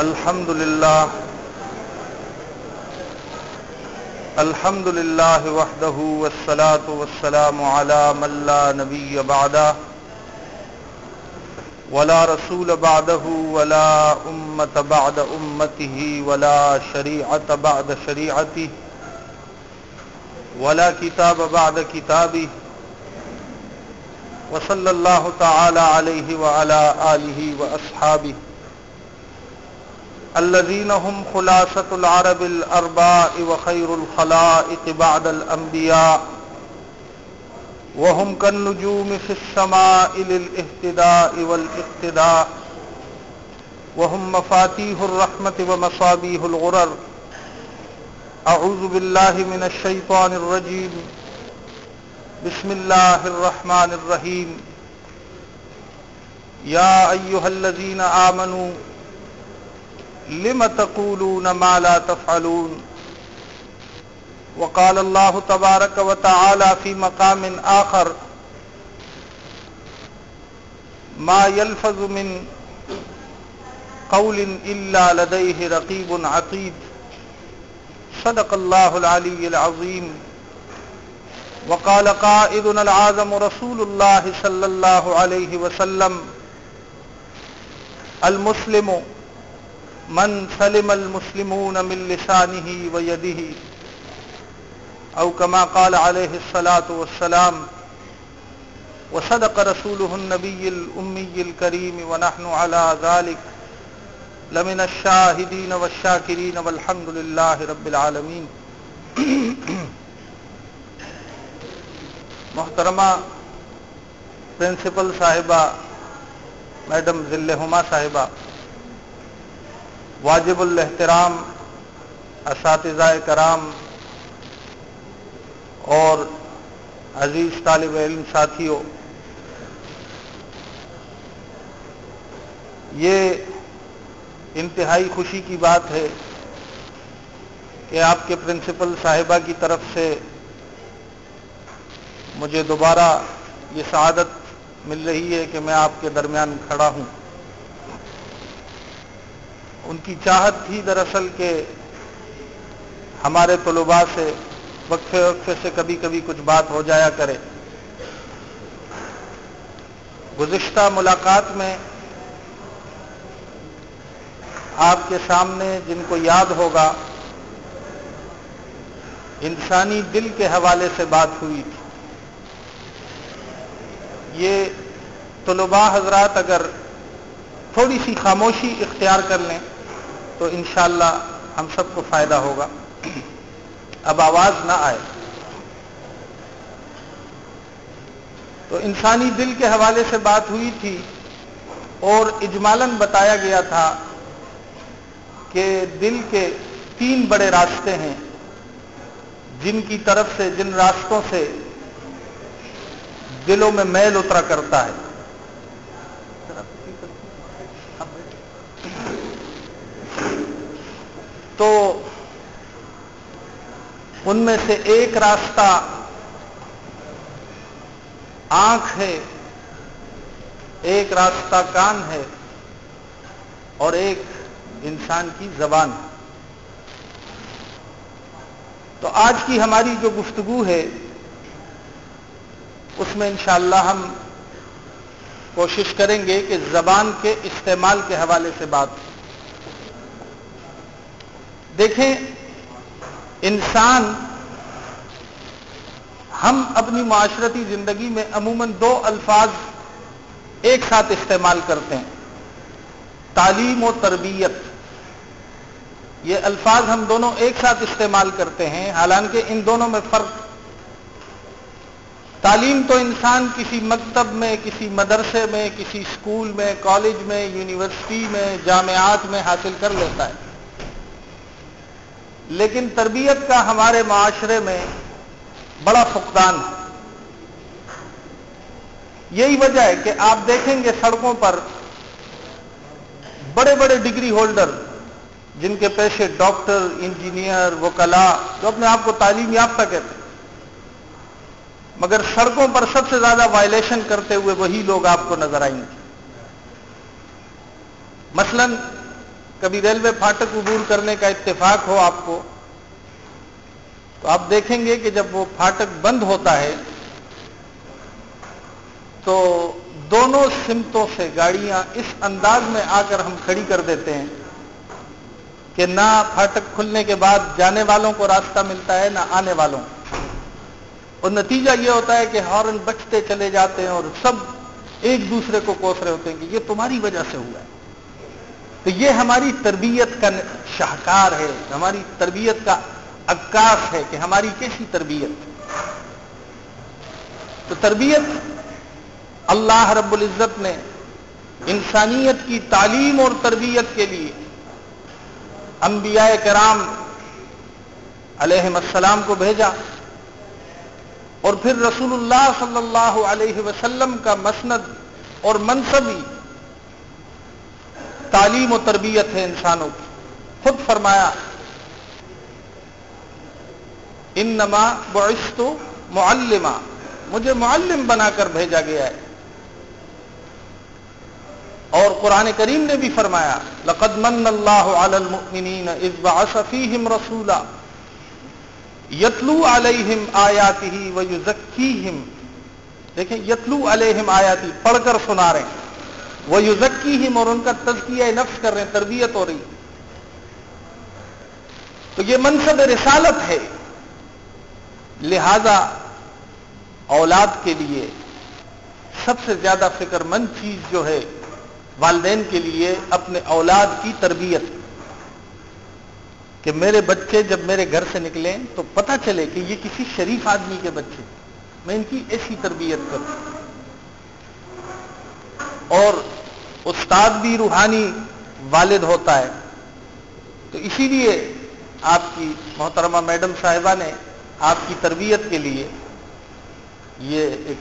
الحمد لله الحمد لله وحده والصلاة والسلام على من لا نبي بعده ولا رسول بعده ولا أمة بعد أمته ولا شريعة بعد شريعته ولا كتاب بعد كتابه وصلى الله تعالى عليه وعلى آله وأصحابه الذين هم خلاصة العرب الأرباء وخير الخلائق بعد الأنبياء وهم كالنجوم في السماء للاهتداء والاقتداء وهم مفاتيح الرحمة ومصابيه الغرر أعوذ بالله من الشيطان الرجيم بسم الله الرحمن الرحيم يا أيها الذين آمنوا لم تقولون ما لا تفعلون؟ وقال الله تبارك وتعالى في مقام آخر، ما يلفظ من قول إلا لديه رقيب عقيد صدق الله العلي العظيم. وقال قائدنا العظم رسول الله صلى الله عليه وسلم، المسلم من سلم المسلمون من لسانه ويده أو كما قال عليه الصلاة والسلام وصدق رسوله النبي الأمي الكريم ونحن على ذلك لمن الشاهدين والشاكرين والحمد لله رب العالمين. محترمہ پرنسپل صاحبہ، میڈم ذل ہما صاحبہ واجب الاحترام، اساتذہ کرام اور عزیز طالب علم ساتھیوں، یہ انتہائی خوشی کی بات ہے کہ آپ کے پرنسپل صاحبہ کی طرف سے مجھے دوبارہ یہ سعادت مل رہی ہے کہ میں آپ کے درمیان کھڑا ہوں۔ ان کی چاہت تھی دراصل کہ ہمارے طلباء سے وقفے وقفے سے کبھی کبھی کچھ بات ہو جایا کرے۔ گزشتہ ملاقات میں آپ کے سامنے جن کو یاد ہوگا، انسانی دل کے حوالے سے بات ہوئی تھی۔ یہ طلباء حضرات اگر تھوڑی سی خاموشی اختیار کر لیں تو انشاءاللہ ہم سب کو فائدہ ہوگا۔ اب آواز نہ آئے۔ تو انسانی دل کے حوالے سے بات ہوئی تھی اور اجمالن بتایا گیا تھا کہ دل کے تین بڑے راستے ہیں۔ جن کی طرف سے، جن راستوں سے دلوں میں میل اترا کرتا ہے۔ تو ان میں سے ایک راستہ آنکھ ہے، ایک راستہ کان ہے اور ایک انسان کی زبان ہے۔ تو آج کی ہماری جو گفتگو ہے، اس میں انشاءاللہ ہم کوشش کریں گے کہ زبان کے استعمال کے حوالے سے بات دیکھیں، انسان ہم اپنی معاشرتی زندگی میں عموماً دو الفاظ ایک ساتھ استعمال کرتے ہیں۔ تعلیم و تربیت۔ یہ الفاظ ہم دونوں ایک ساتھ استعمال کرتے ہیں، حالانکہ ان دونوں میں فرق۔ تعلیم تو انسان کسی مکتب میں، کسی مدرسے میں، کسی اسکول میں، کالج میں، یونیورسٹی میں، جامعات میں حاصل کر لیتا ہے۔ لیکن تربیت کا ہمارے معاشرے میں بڑا فقدان ہے۔ یہی وجہ ہے کہ آپ دیکھیں گے سڑکوں پر بڑے بڑے ڈگری ہولڈر جن کے پیشے ڈاکٹر، انجینئر وکلا جو اپنے آپ کو تعلیم یافتہ کہتے ہیں۔ مگر سڑکوں پر سب سے زیادہ وائلیشن کرتے ہوئے وہی لوگ آپ کو نظر آئیں گے۔ مثلا کبھی ریلوے پھاٹک عبور کرنے کا اتفاق ہو آپ کو، تو آپ دیکھیں گے کہ جب وہ پھاٹک بند ہوتا ہے، تو دونوں سمتوں سے گاڑیاں اس انداز میں آ کر ہم کھڑی کر دیتے ہیں کہ نہ پھاٹک کھلنے کے بعد جانے والوں کو راستہ ملتا ہے، نہ آنے والوں۔ اور نتیجہ یہ ہوتا ہے کہ ہارن بچتے چلے جاتے ہیں اور سب ایک دوسرے کو کوس رہے ہوتے ہیں کہ یہ تمہاری وجہ سے ہوا ہے۔ تو یہ ہماری تربیت کا شاہکار ہے، ہماری تربیت کا عکاس ہے کہ ہماری کیسی تربیت؟ تو تربیت اللہ رب العزت نے انسانیت کی تعلیم اور تربیت کے لیے انبیاء کرام علیہ السلام کو بھیجا اور پھر رسول اللہ صلی اللہ علیہ وسلم کا مسند اور منصبی تعلیم و تربیت ہے انسانوں کی۔ خود فرمایا ان نما بعثت معلمہ مجھے معلم بنا کر بھیجا گیا ہے۔ اور قرآن کریم نے بھی فرمایا، لقد من اللہ علی المؤمنین اذ بعث فیہم رسولا یتلو علیہم آیاتہ ویزکیہم۔ دیکھیں، یتلو علیہم آیاتی پڑھ کر سنا رہے ہیں۔ وہ یوزکیہم اور ان کا تزکیہ نفس کر رہے ہیں، تربیت ہو رہی تو یہ منصب رسالت ہے۔ لہذا اولاد کے لیے سب سے زیادہ فکر مند چیز جو ہے، والدین کے لیے اپنے اولاد کی تربیت۔ کہ میرے بچے جب میرے گھر سے نکلیں تو پتہ چلے کہ یہ کسی شریف آدمی کے بچے میں ان کی ایسی تربیت کروں۔ اور استاد بھی روحانی والد ہوتا ہے۔ تو اسی لیے آپ کی محترمہ میڈم صاحبہ نے آپ کی تربیت کے لیے یہ ایک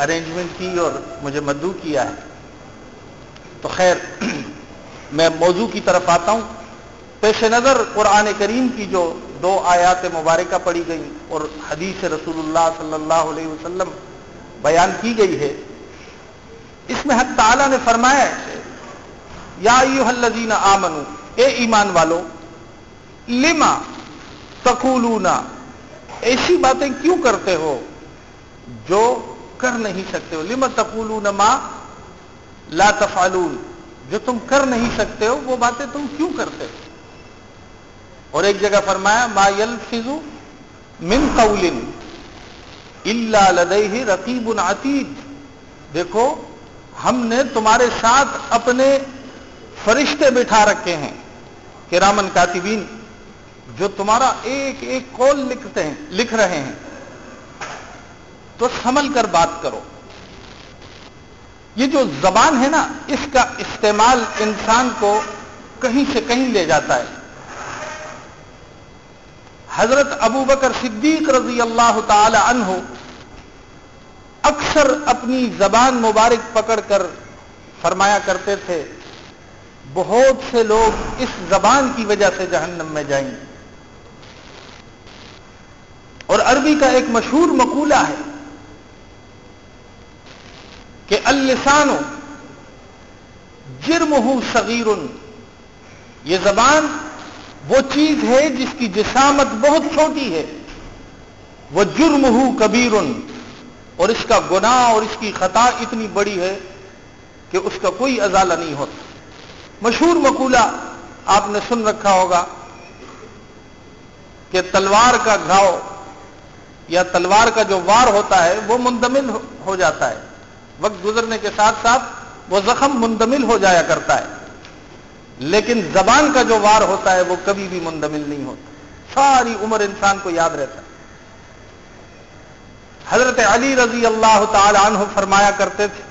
ارینجمنٹ کی اور مجھے مدعو کیا ہے۔ تو خیر، میں موضوع کی طرف آتا ہوں۔ پیش نظر قرآن کریم کی جو دو آیات مبارکہ پڑھی گئی اور حدیث رسول اللہ صلی اللہ علیہ وسلم بیان کی گئی ہے اس میں حق تعالیٰ نے فرمایا یا الذین آمنو، اے ایمان والو لما تقولون ایسی باتیں کیوں کرتے ہو جو کر نہیں سکتے ہو؟ لما تقولون ما لا تفعلون، جو تم کر نہیں سکتے ہو، وہ باتیں تم کیوں کرتے ہو؟ اور ایک جگہ فرمایا، ما يلفظ من قول الا لديه رقیب عتید۔ دیکھو ہم نے تمہارے ساتھ اپنے فرشتے بٹھا رکھے ہیں کرامن کاتبین، جو تمہارا ایک ایک کول لکھتے ہیں، لکھ رہے ہیں۔ تو سمل کر بات کرو۔ یہ جو زبان ہے نا، اس کا استعمال انسان کو کہیں سے کہیں لے جاتا ہے۔ حضرت ابو بکر صدیق رضی اللہ تعالی عنہ اکثر اپنی زبان مبارک پکڑ کر فرمایا کرتے تھے، بہت سے لوگ اس زبان کی وجہ سے جہنم میں جائیں۔ گے اور عربی کا ایک مشہور مقولہ ہے کہ السان جرم ہوں صغیر یہ زبان وہ چیز ہے جس کی جسامت بہت چھوٹی ہے، وہ جرم ہوں کبیر اور اس کا گناہ اور اس کی خطا اتنی بڑی ہے کہ اس کا کوئی ازالہ نہیں ہوتا۔ مشہور مقولہ آپ نے سن رکھا ہوگا کہ تلوار کا گھاؤ یا تلوار کا جو وار ہوتا ہے وہ مندمل ہو جاتا ہے۔ وقت گزرنے کے ساتھ ساتھ وہ زخم مندمل ہو جایا کرتا ہے۔ لیکن زبان کا جو وار ہوتا ہے وہ کبھی بھی مندمل نہیں ہوتا۔ ساری عمر انسان کو یاد رہتا ہے۔ حضرت علی رضی اللہ تعالی عنہ فرمایا کرتے تھے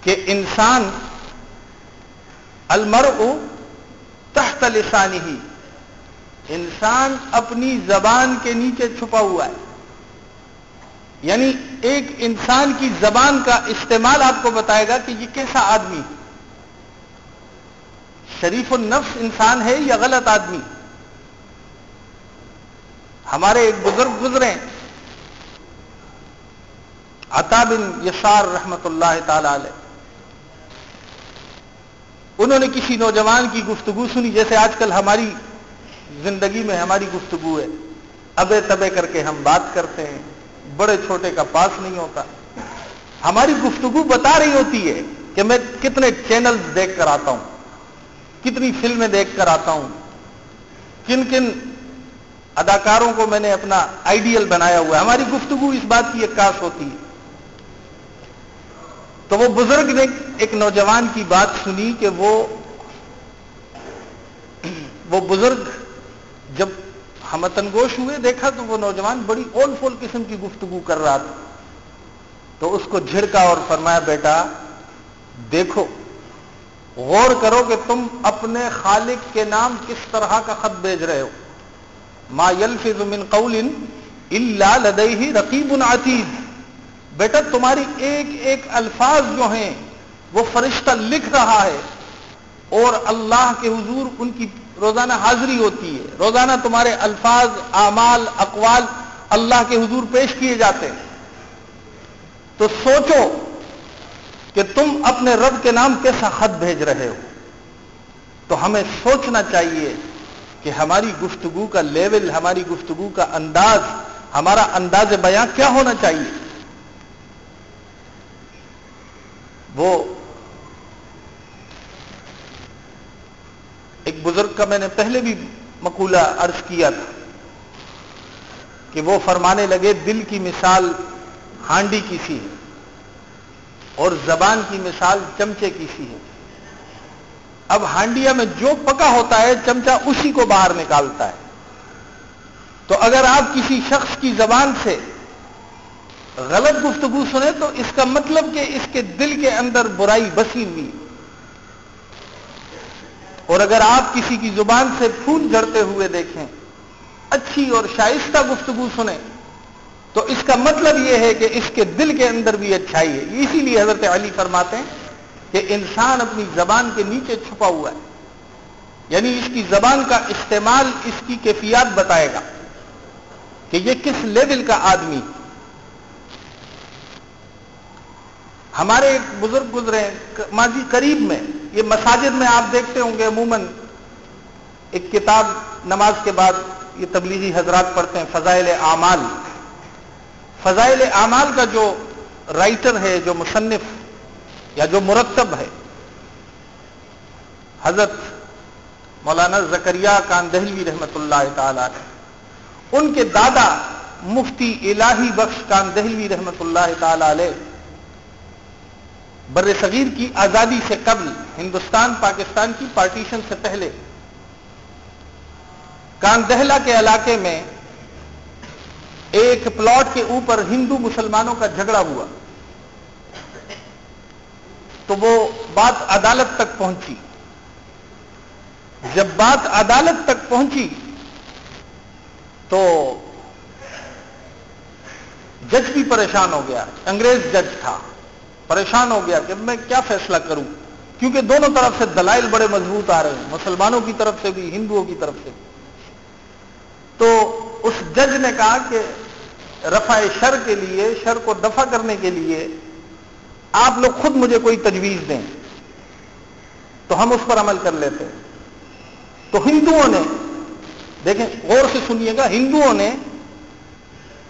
کہ انسان المرء تحت لسانی ہی انسان اپنی زبان کے نیچے چھپا ہوا ہے۔ یعنی ایک انسان کی زبان کا استعمال آپ کو بتائے گا کہ یہ کیسا آدمی شریف النفس انسان ہے یا غلط آدمی؟ ہمارے ایک بزرگ گزرے عطا بن یسار رحمت اللہ تعالی علیہ۔ انہوں نے کسی نوجوان کی گفتگو سنی، جیسے آج کل ہماری زندگی میں ہماری گفتگو ہے۔ ابے تبے کر کے ہم بات کرتے ہیں، بڑے چھوٹے کا پاس نہیں ہوتا۔ ہماری گفتگو بتا رہی ہوتی ہے کہ میں کتنے چینلز دیکھ کر آتا ہوں، کتنی فلمیں دیکھ کر آتا ہوں، کن کن اداکاروں کو میں نے اپنا آئیڈیل بنایا ہوا ہے۔ ہماری گفتگو اس بات کی ایک کاش ہوتی ہے۔ تو وہ بزرگ نے ایک نوجوان کی بات سنی کہ وہ وہ بزرگ جب ہمتن گوش ہوئے، دیکھا تو وہ نوجوان بڑی اول فول قسم کی گفتگو کر رہا تھا۔ تو اس کو جھڑکا اور فرمایا، بیٹا، دیکھو، غور کرو کہ تم اپنے خالق کے نام کس طرح کا خط بھیج رہے ہو۔ ما يلفظ من قول الا لديه رقیب عتید بیٹا، تمہاری ایک ایک الفاظ جو ہیں، وہ فرشتہ لکھ رہا ہے۔ اور اللہ کے حضور ان کی روزانہ حاضری ہوتی ہے۔ روزانہ تمہارے الفاظ، اعمال، اقوال اللہ کے حضور پیش کیے جاتے ہیں۔ تو سوچو کہ تم اپنے رب کے نام کیسا خط بھیج رہے ہو۔ تو ہمیں سوچنا چاہیے کہ ہماری گفتگو کا لیول، ہماری گفتگو کا انداز، ہمارا انداز بیاں کیا ہونا چاہیے؟ وہ ایک بزرگ کا میں نے پہلے بھی مقولہ عرض کیا تھا کہ وہ فرمانے لگے، دل کی مثال ہانڈی کی سی ہے اور زبان کی مثال چمچے کی سی ہے۔ اب ہانڈیا میں جو پکا ہوتا ہے، چمچا اسی کو باہر نکالتا ہے۔ تو اگر آپ کسی شخص کی زبان سے غلط گفتگو سنیں، تو اس کا مطلب کہ اس کے دل کے اندر برائی بسی ہوئی۔ اور اگر آپ کسی کی زبان سے پھول جھڑتے ہوئے دیکھیں، اچھی اور شائستہ گفتگو سنیں، تو اس کا مطلب یہ ہے کہ اس کے دل کے اندر بھی اچھائی ہے۔ اسی لیے حضرت علی فرماتے ہیں کہ انسان اپنی زبان کے نیچے چھپا ہوا ہے۔ یعنی اس کی زبان کا استعمال اس کی کیفیات بتائے گا کہ یہ کس لیول کا آدمی۔ ہمارے ایک بزرگ گزرے ماضی قریب میں، یہ مساجد میں آپ دیکھتے ہوں گے، عموماً ایک کتاب نماز کے بعد یہ تبلیغی حضرات پڑھتے ہیں، فضائل اعمال۔ فضائل اعمال کا جو رائٹر ہے، جو مصنف یا جو مرتب ہے، حضرت مولانا زکریہ کان دہلوی رحمت اللہ تعالی ان کے دادا مفتی الہی بخش کان دہلوی رحمت اللہ تعالی علیہ، بر صغیر کی آزادی سے قبل ہندوستان، پاکستان کی پارٹیشن سے پہلے، کاندہلا کے علاقے میں ایک پلاٹ کے اوپر ہندو مسلمانوں کا جھگڑا ہوا۔ تو وہ بات عدالت تک پہنچی۔ جب بات عدالت تک پہنچی، تو جج بھی پریشان ہو گیا۔ انگریز جج تھا۔ پریشان ہو گیا کہ میں کیا فیصلہ کروں؟ کیونکہ دونوں طرف سے دلائل بڑے مضبوط آ رہے ہیں۔ مسلمانوں کی طرف سے بھی، ہندوؤں کی طرف سے۔ بھی تو اس جج نے کہا کہ رفع شر کے لیے، شر کو دفع کرنے کے لیے آپ لوگ خود مجھے کوئی تجویز دیں تو ہم اس پر عمل کر لیتے تو ہندوؤں نے دیکھیں غور سے سنیے گا، ہندوؤں نے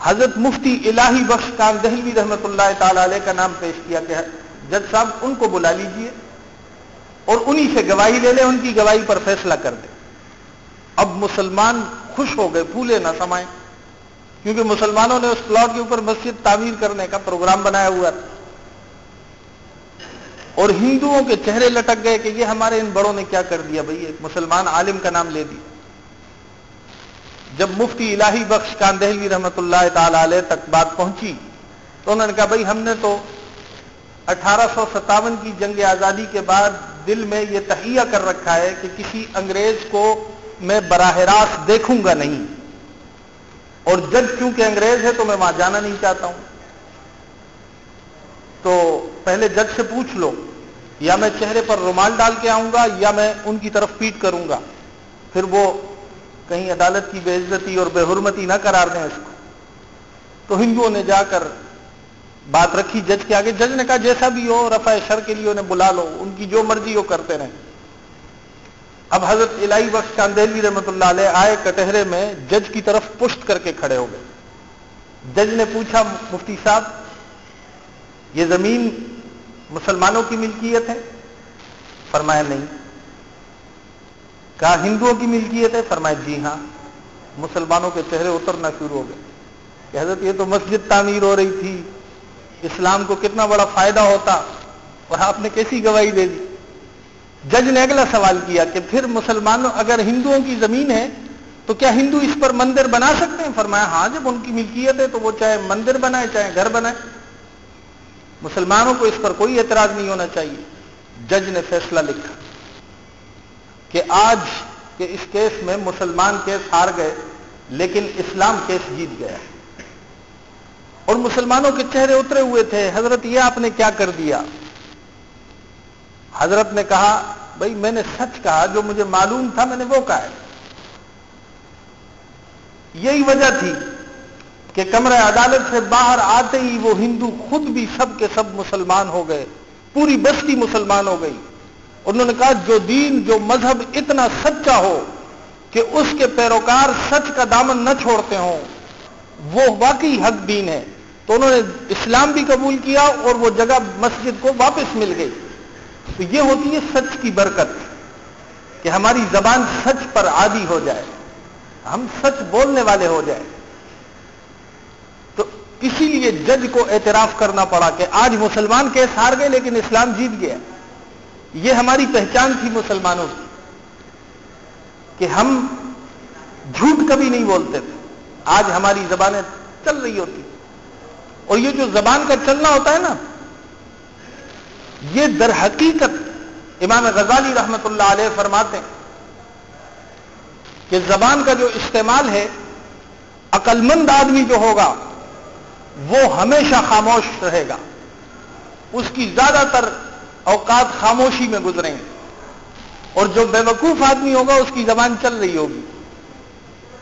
حضرت مفتی الہی بخش کان دہلوی رحمت اللہ تعالی علیہ کا نام پیش کیا کہ جج صاحب ان کو بلا لیجیے اور انہی سے گواہی لے لیں ان کی گواہی پر فیصلہ کر دیں اب مسلمان خوش ہو گئے، پھولے نہ سمائیں، کیونکہ مسلمانوں نے اس پلاٹ کے اوپر مسجد تعمیر کرنے کا پروگرام بنایا ہوا تھا۔ اور ہندوؤں کے چہرے لٹک گئے کہ یہ ہمارے ان بڑوں نے کیا کر دیا بھائی؟ ایک مسلمان عالم کا نام لے دیا۔ جب مفتی الہی بخش کان دہلی رحمت اللہ تعالی علیہ تک بات پہنچی تو انہوں نے کہا بھائی، ہم نے تو اٹھارہ سو ستاون کی جنگ آزادی کے بعد دل میں یہ تہیہ کر رکھا ہے کہ کسی انگریز کو میں براہ راست دیکھوں گا نہیں۔ اور جج کیونکہ انگریز ہے تو میں وہاں جانا نہیں چاہتا ہوں۔ تو پہلے جج سے پوچھ لو، یا میں چہرے پر رومال ڈال کے آؤں گا، یا میں ان کی طرف پیٹ کروں گا۔ پھر وہ کہیں عدالت کی بے عزتی اور بے حرمتی نہ قرار دیں اس کو۔ تو ہندوؤں نے جا کر بات رکھی، جج کے آگے۔ جج نے کہا، جیسا بھی ہو، رفع شر کے لیے انہیں بلا لو، ان کی جو مرضی ہو کرتے رہیں۔ اب حضرت الہی بخش کاندیلی رحمت اللہ علیہ آئے کٹہرے میں، جج کی طرف پشت کر کے کھڑے ہو گئے۔ جج نے پوچھا، مفتی صاحب یہ زمین مسلمانوں کی ملکیت ہے؟ فرمایا نہیں۔ کہا ہندوؤں کی ملکیت ہے؟ فرمایا جی ہاں۔ مسلمانوں کے چہرے اترنا شروع ہو گئے۔ کہ حضرت، یہ تو مسجد تعمیر ہو رہی تھی۔ اسلام کو کتنا بڑا فائدہ ہوتا اور آپ نے کیسی گواہی دے دی؟ جج نے اگلا سوال کیا کہ پھر مسلمانوں، اگر ہندوؤں کی زمین ہے تو کیا ہندو اس پر مندر بنا سکتے ہیں؟ فرمایا ہاں جب ان کی ملکیت ہے تو وہ چاہے مندر بنائے، چاہے گھر بنائے۔ مسلمانوں کو اس پر کوئی اعتراض نہیں ہونا چاہیے۔ جج نے فیصلہ لکھا کہ آج کے اس کیس میں مسلمان کیس ہار گئے، لیکن اسلام کیس جیت گیا۔ اور مسلمانوں کے چہرے اترے ہوئے تھے۔ حضرت، یہ آپ نے کیا کر دیا؟ حضرت نے کہا، بھائی، میں نے سچ کہا، جو مجھے معلوم تھا، میں نے وہ کہا ہے۔ یہی وجہ تھی کہ کمرہ عدالت سے باہر آتے ہی وہ ہندو خود بھی سب کے سب مسلمان ہو گئے، پوری بستی مسلمان ہو گئی۔ انہوں نے کہا، جو دین، جو مذہب اتنا سچا ہو کہ اس کے پیروکار سچ کا دامن نہ چھوڑتے ہوں، وہ واقعی حق دین ہے۔ تو انہوں نے اسلام بھی قبول کیا اور وہ جگہ مسجد کو واپس مل گئی۔ تو یہ ہوتی ہے سچ کی برکت کہ ہماری زبان سچ پر عادی ہو جائے، ہم سچ بولنے والے ہو جائے اسی لیے جج کو اعتراف کرنا پڑا کہ آج مسلمان کیس ہار گئے لیکن اسلام جیت گیا۔ یہ ہماری پہچان تھی مسلمانوں کی کہ ہم جھوٹ کبھی نہیں بولتے تھے۔ آج ہماری زبانیں چل رہی ہوتی اور یہ جو زبان کا چلنا ہوتا ہے نا، یہ در حقیقت امام غزالی رحمت اللہ علیہ فرماتے ہیں کہ زبان کا جو استعمال ہے عقل مند آدمی جو ہوگا وہ ہمیشہ خاموش رہے گا۔ اس کی زیادہ تر اوقات خاموشی میں گزریں۔ گے اور جو بے وقوف آدمی ہوگا، اس کی زبان چل رہی ہوگی۔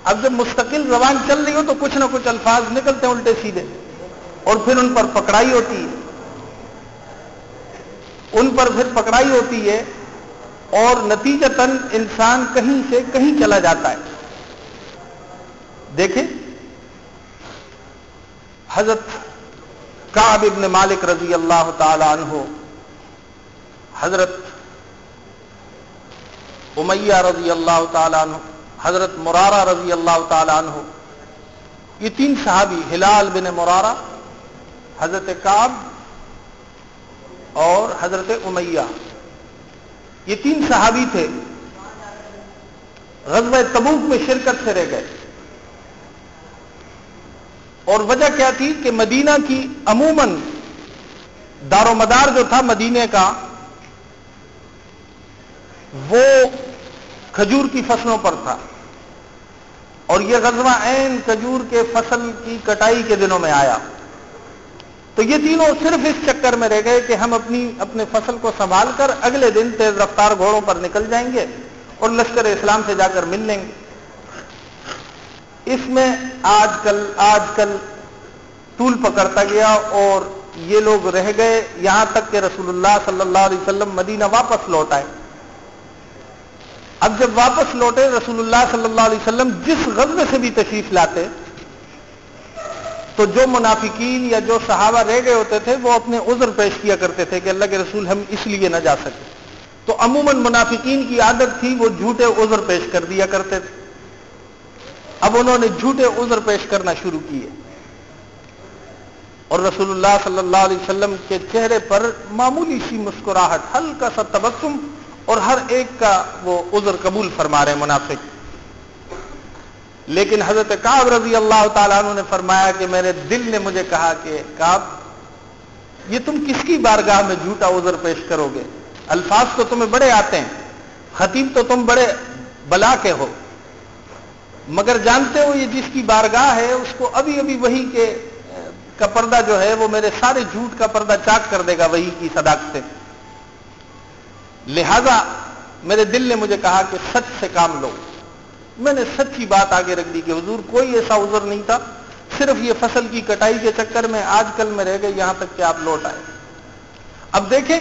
اب جب مستقل زبان چل رہی ہو، تو کچھ نہ کچھ الفاظ نکلتے ہیں الٹے سیدھے۔ اور پھر ان پر پکڑائی ہوتی ہے۔ ان پر پھر پکڑائی ہوتی ہے۔ اور نتیجتاً انسان کہیں سے کہیں چلا جاتا ہے۔ دیکھیں۔ حضرت کعب ابن مالک رضی اللہ تعالی عنہ، حضرت امیہ رضی اللہ تعالی عنہ، حضرت مرارہ رضی اللہ تعالی عنہ، یہ تین صحابی، ہلال بن مرارہ، حضرت کعب اور حضرت امیہ۔ یہ تین صحابی تھے، غزوہ تبوک میں شرکت سے رہ گئے۔ اور وجہ کیا تھی کہ مدینہ کی عموماً دار و مدار جو تھا مدینے کا، وہ کھجور کی فصلوں پر تھا۔ اور یہ غزوہ عین کھجور کے فصل کی کٹائی کے دنوں میں آیا۔ تو یہ تینوں صرف اس چکر میں رہ گئے کہ ہم اپنی، اپنے فصل کو سنبھال کر اگلے دن تیز رفتار گھوڑوں پر نکل جائیں گے اور لشکر اسلام سے جا کر مل لیں گے۔ اس میں آج کل آج کل طول پکڑتا گیا اور یہ لوگ رہ گئے یہاں تک کہ رسول اللہ صلی اللہ علیہ وسلم مدینہ واپس لوٹ آئے۔ اب جب واپس لوٹے رسول اللہ صلی اللہ علیہ وسلم جس غزبے سے بھی تشریف لاتے، تو جو منافقین یا جو صحابہ رہ گئے ہوتے تھے، وہ اپنے عذر پیش کیا کرتے تھے کہ اللہ کے رسول ہم اس لیے نہ جا سکے تو عموماً منافقین کی عادت تھی وہ جھوٹے عذر پیش کر دیا کرتے تھے۔ اب انہوں نے جھوٹے عذر پیش کرنا شروع کیے۔ اور رسول اللہ صلی اللہ علیہ وسلم کے چہرے پر معمولی سی مسکراہٹ، ہلکا سا تبسم اور ہر ایک کا وہ عذر قبول فرما رہے منافق۔ لیکن حضرت کعب رضی اللہ تعالیٰ عنہ نے فرمایا کہ میرے دل نے مجھے کہا کہ کعب، یہ تم کس کی بارگاہ میں جھوٹا عذر پیش کرو گے؟ الفاظ تو تمہیں بڑے آتے ہیں، خطیب تو تم بڑے بلا کے ہو۔ مگر جانتے ہو یہ جس کی بارگاہ ہے، اس کو ابھی ابھی وہی کے، کا پردہ جو ہے، وہ میرے سارے جھوٹ کا پردہ چاک کر دے گا وہی کی صداقت سے۔ لہذا میرے دل نے مجھے کہا کہ سچ سے کام لو۔ میں نے سچی بات آگے رکھ دی کہ حضور، کوئی ایسا عذر نہیں تھا۔ صرف یہ فصل کی کٹائی کے چکر میں آج کل میں رہ گئے، یہاں تک کہ آپ لوٹ آئے۔ اب دیکھیں،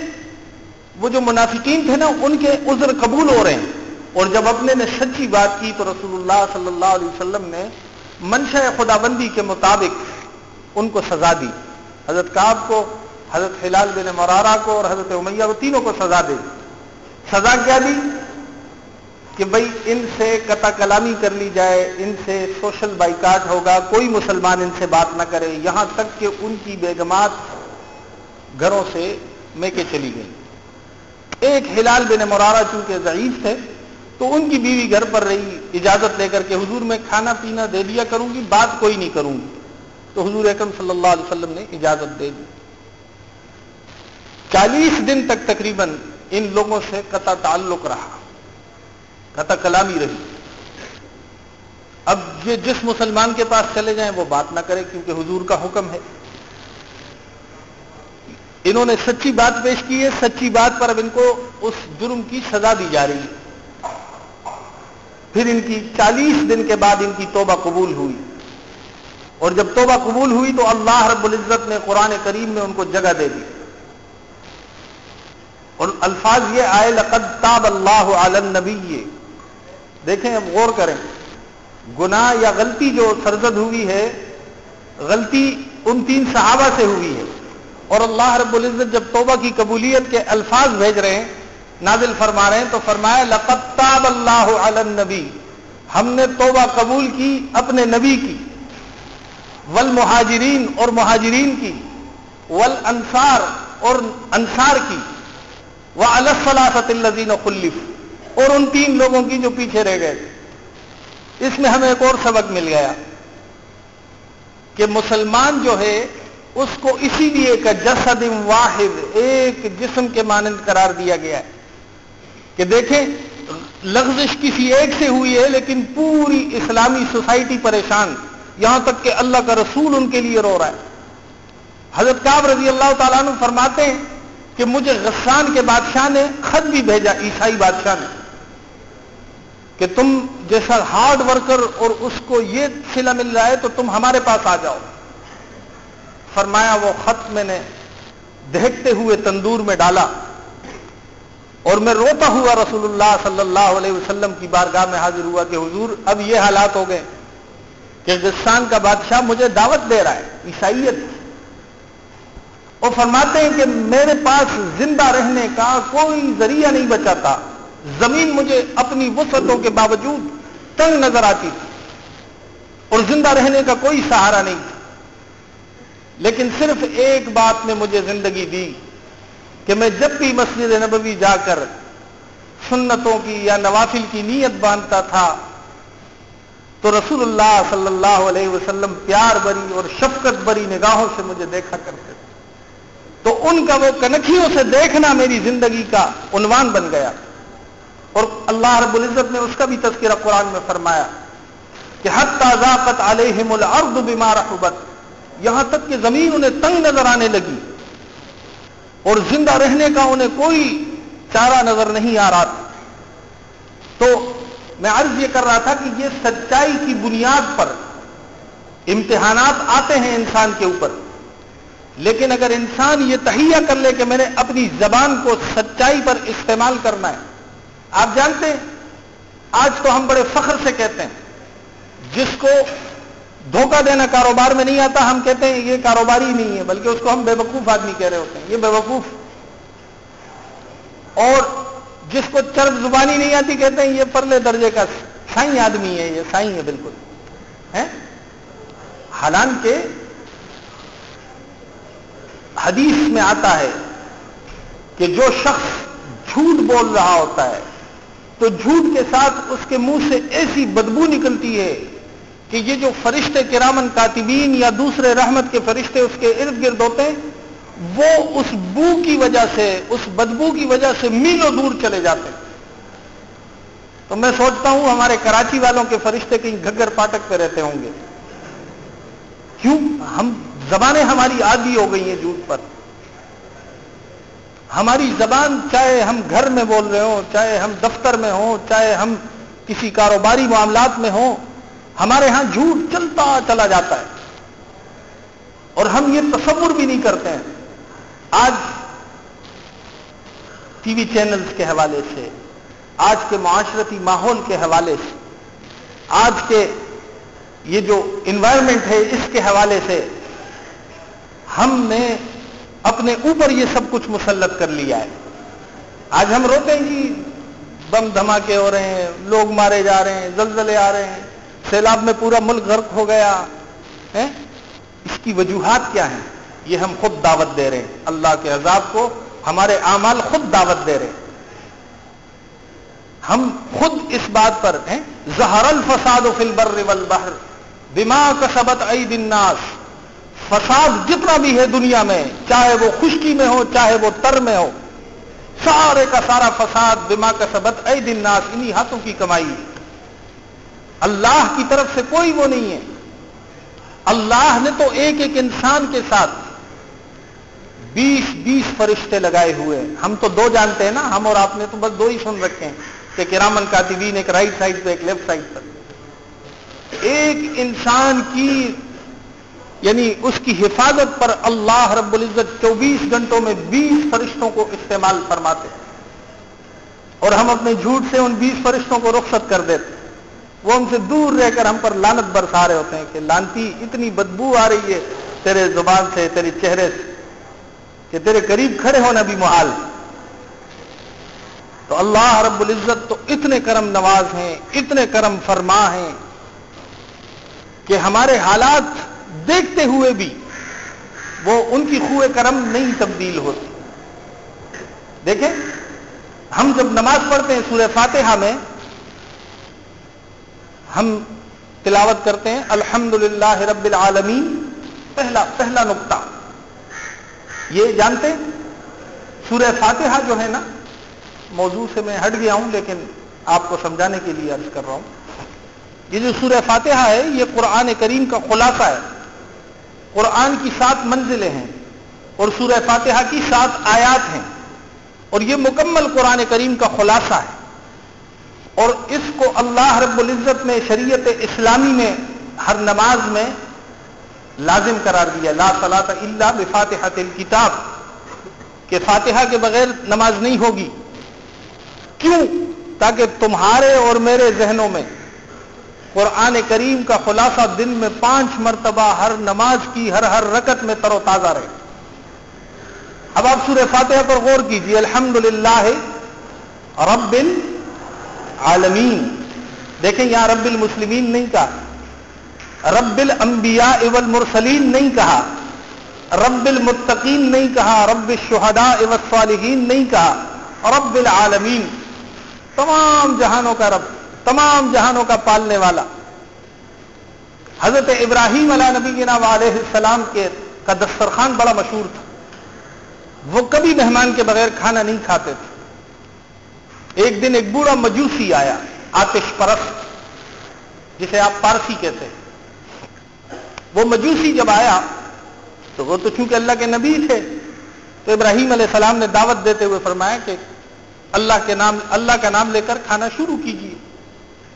وہ جو منافقین تھے نا، ان کے عذر قبول ہو رہے ہیں۔ اور جب اپنے نے سچی بات کی تو رسول اللہ صلی اللہ علیہ وسلم نے منشا خدا بندی کے مطابق ان کو سزا دی۔ حضرت کاب کو، حضرت ہلال بن مرارا کو اور حضرت امیہ کو تینوں کو سزا دے۔ سزا کیا دی؟ کہ بھائی ان سے قطع کلامی کر لی جائے، ان سے سوشل بائیکاٹ ہوگا، کوئی مسلمان ان سے بات نہ کرے۔ یہاں تک کہ ان کی بیگمات گھروں سے میں کے چلی گئی ایک ہلال بن مرارا چونکہ ضعیف تھے تو ان کی بیوی گھر پر رہی، اجازت لے کر کے حضور میں کھانا پینا دے دیا کروں گی، بات کوئی نہیں کروں گی۔ تو حضور اکرم صلی اللہ علیہ وسلم نے اجازت دے دی۔ چالیس دن تک تقریباً ان لوگوں سے قطع تعلق رہا، قطع کلامی رہی۔ اب یہ جس مسلمان کے پاس چلے جائیں وہ بات نہ کرے کیونکہ حضور کا حکم ہے۔ انہوں نے سچی بات پیش کی ہے، سچی بات پر اب ان کو اس جرم کی سزا دی جا رہی ہے۔ پھر ان کی چالیس دن کے بعد ان کی توبہ قبول ہوئی۔ اور جب توبہ قبول ہوئی تو اللہ رب العزت نے قرآن کریم میں ان کو جگہ دے دی۔ اور الفاظ یہ آئے، لقد تاب اللہ عالم نبی دیکھیں، اب غور کریں۔ گناہ یا غلطی جو سرزد ہوئی ہے، غلطی ان تین صحابہ سے ہوئی ہے۔ اور اللہ رب العزت جب توبہ کی قبولیت کے الفاظ بھیج رہے ہیں نازل فرما رہے ہیں تو فرمایا، لقد تاب اللہ علن نبی ہم نے توبہ قبول کی اپنے نبی کی ول مہاجرین اور مہاجرین کی ول انصار اور انصار کی وہ الفلاست الزین خلف۔ اور ان تین لوگوں کی جو پیچھے رہ گئے۔ اس میں ہمیں ایک اور سبق مل گیا کہ مسلمان جو ہے، اس کو اسی لیے کا جسد واحد، ایک جسم کے مانند قرار دیا گیا ہے۔ کہ دیکھیں، لغزش کسی ایک سے ہوئی ہے، لیکن پوری اسلامی سوسائٹی پریشان۔ یہاں تک کہ اللہ کا رسول ان کے لیے رو رہا ہے۔ حضرت کاب رضی اللہ تعالیٰ عنہ فرماتے ہیں کہ مجھے غسان کے بادشاہ نے خط بھی بھیجا، عیسائی بادشاہ نے، کہ تم جیسا ہارڈ ورکر اور اس کو یہ سلا مل رہا ہے تو تم ہمارے پاس آ جاؤ۔ فرمایا، وہ خط میں نے دہتے ہوئے تندور میں ڈالا۔ اور میں روتا ہوا رسول اللہ صلی اللہ علیہ وسلم کی بارگاہ میں حاضر ہوا کہ حضور اب یہ حالات ہو گئے کہ غسان کا بادشاہ مجھے دعوت دے رہا ہے، عیسائیت وہ فرماتے ہیں کہ میرے پاس زندہ رہنے کا کوئی ذریعہ نہیں بچا تھا زمین مجھے اپنی وسعتوں کے باوجود تنگ نظر آتی تھی اور زندہ رہنے کا کوئی سہارا نہیں۔ تھا لیکن صرف ایک بات نے مجھے زندگی دی۔ کہ میں جب بھی مسجد نبوی جا کر سنتوں کی یا نوافل کی نیت باندھتا تھا، تو رسول اللہ صلی اللہ علیہ وسلم پیار بری اور شفقت بری نگاہوں سے مجھے دیکھا کرتے تھے۔ تو ان کا وہ کنکھیوں سے دیکھنا میری زندگی کا عنوان بن گیا۔ اور اللہ رب العزت نے اس کا بھی تذکرہ قرآن میں فرمایا کہ حد تازاقت علیہم الارض بیمار حبت یہاں تک کہ زمین انہیں تنگ نظر آنے لگی۔ اور زندہ رہنے کا انہیں کوئی چارہ نظر نہیں آ رہا تھا۔ تو میں عرض یہ کر رہا تھا کہ یہ سچائی کی بنیاد پر امتحانات آتے ہیں انسان کے اوپر۔ لیکن اگر انسان یہ تہیا کر لے کہ میں نے اپنی زبان کو سچائی پر استعمال کرنا ہے، آپ جانتے ہیں، آج تو ہم بڑے فخر سے کہتے ہیں، جس کو دھوکہ دینا کاروبار میں نہیں آتا، ہم کہتے ہیں یہ کاروباری نہیں ہے، بلکہ اس کو ہم بے وقوف آدمی کہہ رہے ہوتے ہیں، یہ بے وقوف اور جس کو چرب زبانی نہیں آتی، کہتے ہیں یہ پرلے درجے کا سائی آدمی ہے، یہ سائی ہے بالکل۔ حالانکہ حدیث میں آتا ہے کہ جو شخص جھوٹ بول رہا ہوتا ہے، تو جھوٹ کے ساتھ اس کے منہ سے ایسی بدبو نکلتی ہے کہ یہ جو فرشتے کرامن کاتبین یا دوسرے رحمت کے فرشتے اس کے ارد گرد ہوتے ہیں، وہ اس بو کی وجہ سے، اس بدبو کی وجہ سے میلوں دور چلے جاتے ہیں۔ تو میں سوچتا ہوں ہمارے کراچی والوں کے فرشتے کہیں گھگر پاٹک پہ رہتے ہوں گے۔ کیوں؟ ہم، زبانیں ہماری آدھی ہو گئی ہیں جھوٹ پر۔ ہماری زبان چاہے ہم گھر میں بول رہے ہوں، چاہے ہم دفتر میں ہوں، چاہے ہم کسی کاروباری معاملات میں ہوں ہمارے ہاں جھوٹ چلتا چلا جاتا ہے اور ہم یہ تصور بھی نہیں کرتے ہیں۔ آج ٹی وی چینلز کے حوالے سے، آج کے معاشرتی ماحول کے حوالے سے، آج کے یہ جو انوائرمنٹ ہے اس کے حوالے سے ہم نے اپنے اوپر یہ سب کچھ مسلط کر لیا ہے۔ آج ہم روتے ہیں کہ بم دھماکے ہو رہے ہیں، لوگ مارے جا رہے ہیں، زلزلے آ رہے ہیں۔ سیلاب میں پورا ملک غرق ہو گیا ہے اس کی وجوہات کیا ہیں؟ یہ ہم خود دعوت دے رہے ہیں۔ اللہ کے عذاب کو ہمارے اعمال خود دعوت دے رہے ہیں۔ ہم خود اس بات پر، ہیں؟ زہر الفساد فی البر والبحر بما کسبت عید الناس۔ فساد جتنا بھی ہے دنیا میں، چاہے وہ خشکی میں ہو، چاہے وہ تر میں ہو، سارے کا سارا فساد بما کسبت عید الناس، انہی ہاتھوں کی کمائی۔ ہے اللہ کی طرف سے کوئی وہ نہیں ہے۔ اللہ نے تو ایک ایک انسان کے ساتھ بیس بیس فرشتے لگائے ہوئے ہیں۔ ہم تو دو جانتے ہیں نا، ہم اور آپ نے تو بس دو ہی سن رکھے ہیں کہ کرامن کاتبین ایک رائٹ سائڈ پہ، ایک لیفٹ سائڈ پر۔ ایک انسان کی یعنی اس کی حفاظت پر اللہ رب العزت چوبیس گھنٹوں میں بیس فرشتوں کو استعمال فرماتے اور ہم اپنے جھوٹ سے ان بیس فرشتوں کو رخصت کر دیتے وہ ہم سے دور رہ کر ہم پر لانت برسا رہے ہوتے ہیں کہ لانتی اتنی بدبو آ رہی ہے تیرے زبان سے، تیرے چہرے سے، کہ تیرے قریب کھڑے ہونا بھی محال۔ تو اللہ رب العزت تو اتنے کرم نواز ہیں، اتنے کرم فرما ہیں کہ ہمارے حالات دیکھتے ہوئے بھی وہ ان کی خوئے کرم نہیں تبدیل ہوتی۔ دیکھیں، ہم جب نماز پڑھتے ہیں سورہ فاتحہ میں ہم تلاوت کرتے ہیں الحمد رب العالمین، پہلا پہلا نقطہ۔ یہ جانتے ہیں؟ سورہ فاتحہ جو ہے نا، موضوع سے میں ہٹ گیا ہوں، لیکن آپ کو سمجھانے کے لیے عرض کر رہا ہوں۔ یہ جو سورہ فاتحہ ہے، یہ قرآن کریم کا خلاصہ ہے۔ قرآن کی سات منزلیں ہیں اور سورہ فاتحہ کی سات آیات ہیں۔ اور یہ مکمل قرآن کریم کا خلاصہ ہے۔ اور اس کو اللہ رب العزت نے شریعت اسلامی میں ہر نماز میں لازم قرار دیا۔ لا صلاۃ اللہ بفاتحہ الکتاب۔ کہ فاتحہ کے بغیر نماز نہیں ہوگی۔ کیوں؟ تاکہ تمہارے اور میرے ذہنوں میں قرآن کریم کا خلاصہ دن میں پانچ مرتبہ ہر نماز کی ہر ہر رکت میں تر و تازہ رہے۔ اب آپ سورہ فاتحہ پر غور کیجیے الحمد للہ رب العالمین دیکھیں، یہاں رب المسلمین نہیں کہا۔ رب الانبیاء والمرسلین نہیں کہا۔ رب المتقین نہیں کہا۔ رب الشہداء والصالحین نہیں کہا۔ رب العالمین۔ تمام جہانوں کا رب، تمام جہانوں کا پالنے والا۔ حضرت ابراہیم علیہ نبی علیہ السلام کے کا دسترخوان بڑا مشہور تھا۔ وہ کبھی مہمان کے بغیر کھانا نہیں کھاتے تھے۔ ایک دن ایک بوڑھا مجوسی آیا، آتش پرست، جسے آپ پارسی کہتے ہیں۔ وہ مجوسی جب آیا، تو وہ تو چونکہ اللہ کے نبی تھے، تو ابراہیم علیہ السلام نے دعوت دیتے ہوئے فرمایا کہ اللہ کے نام، اللہ کا نام لے کر کھانا شروع کیجیے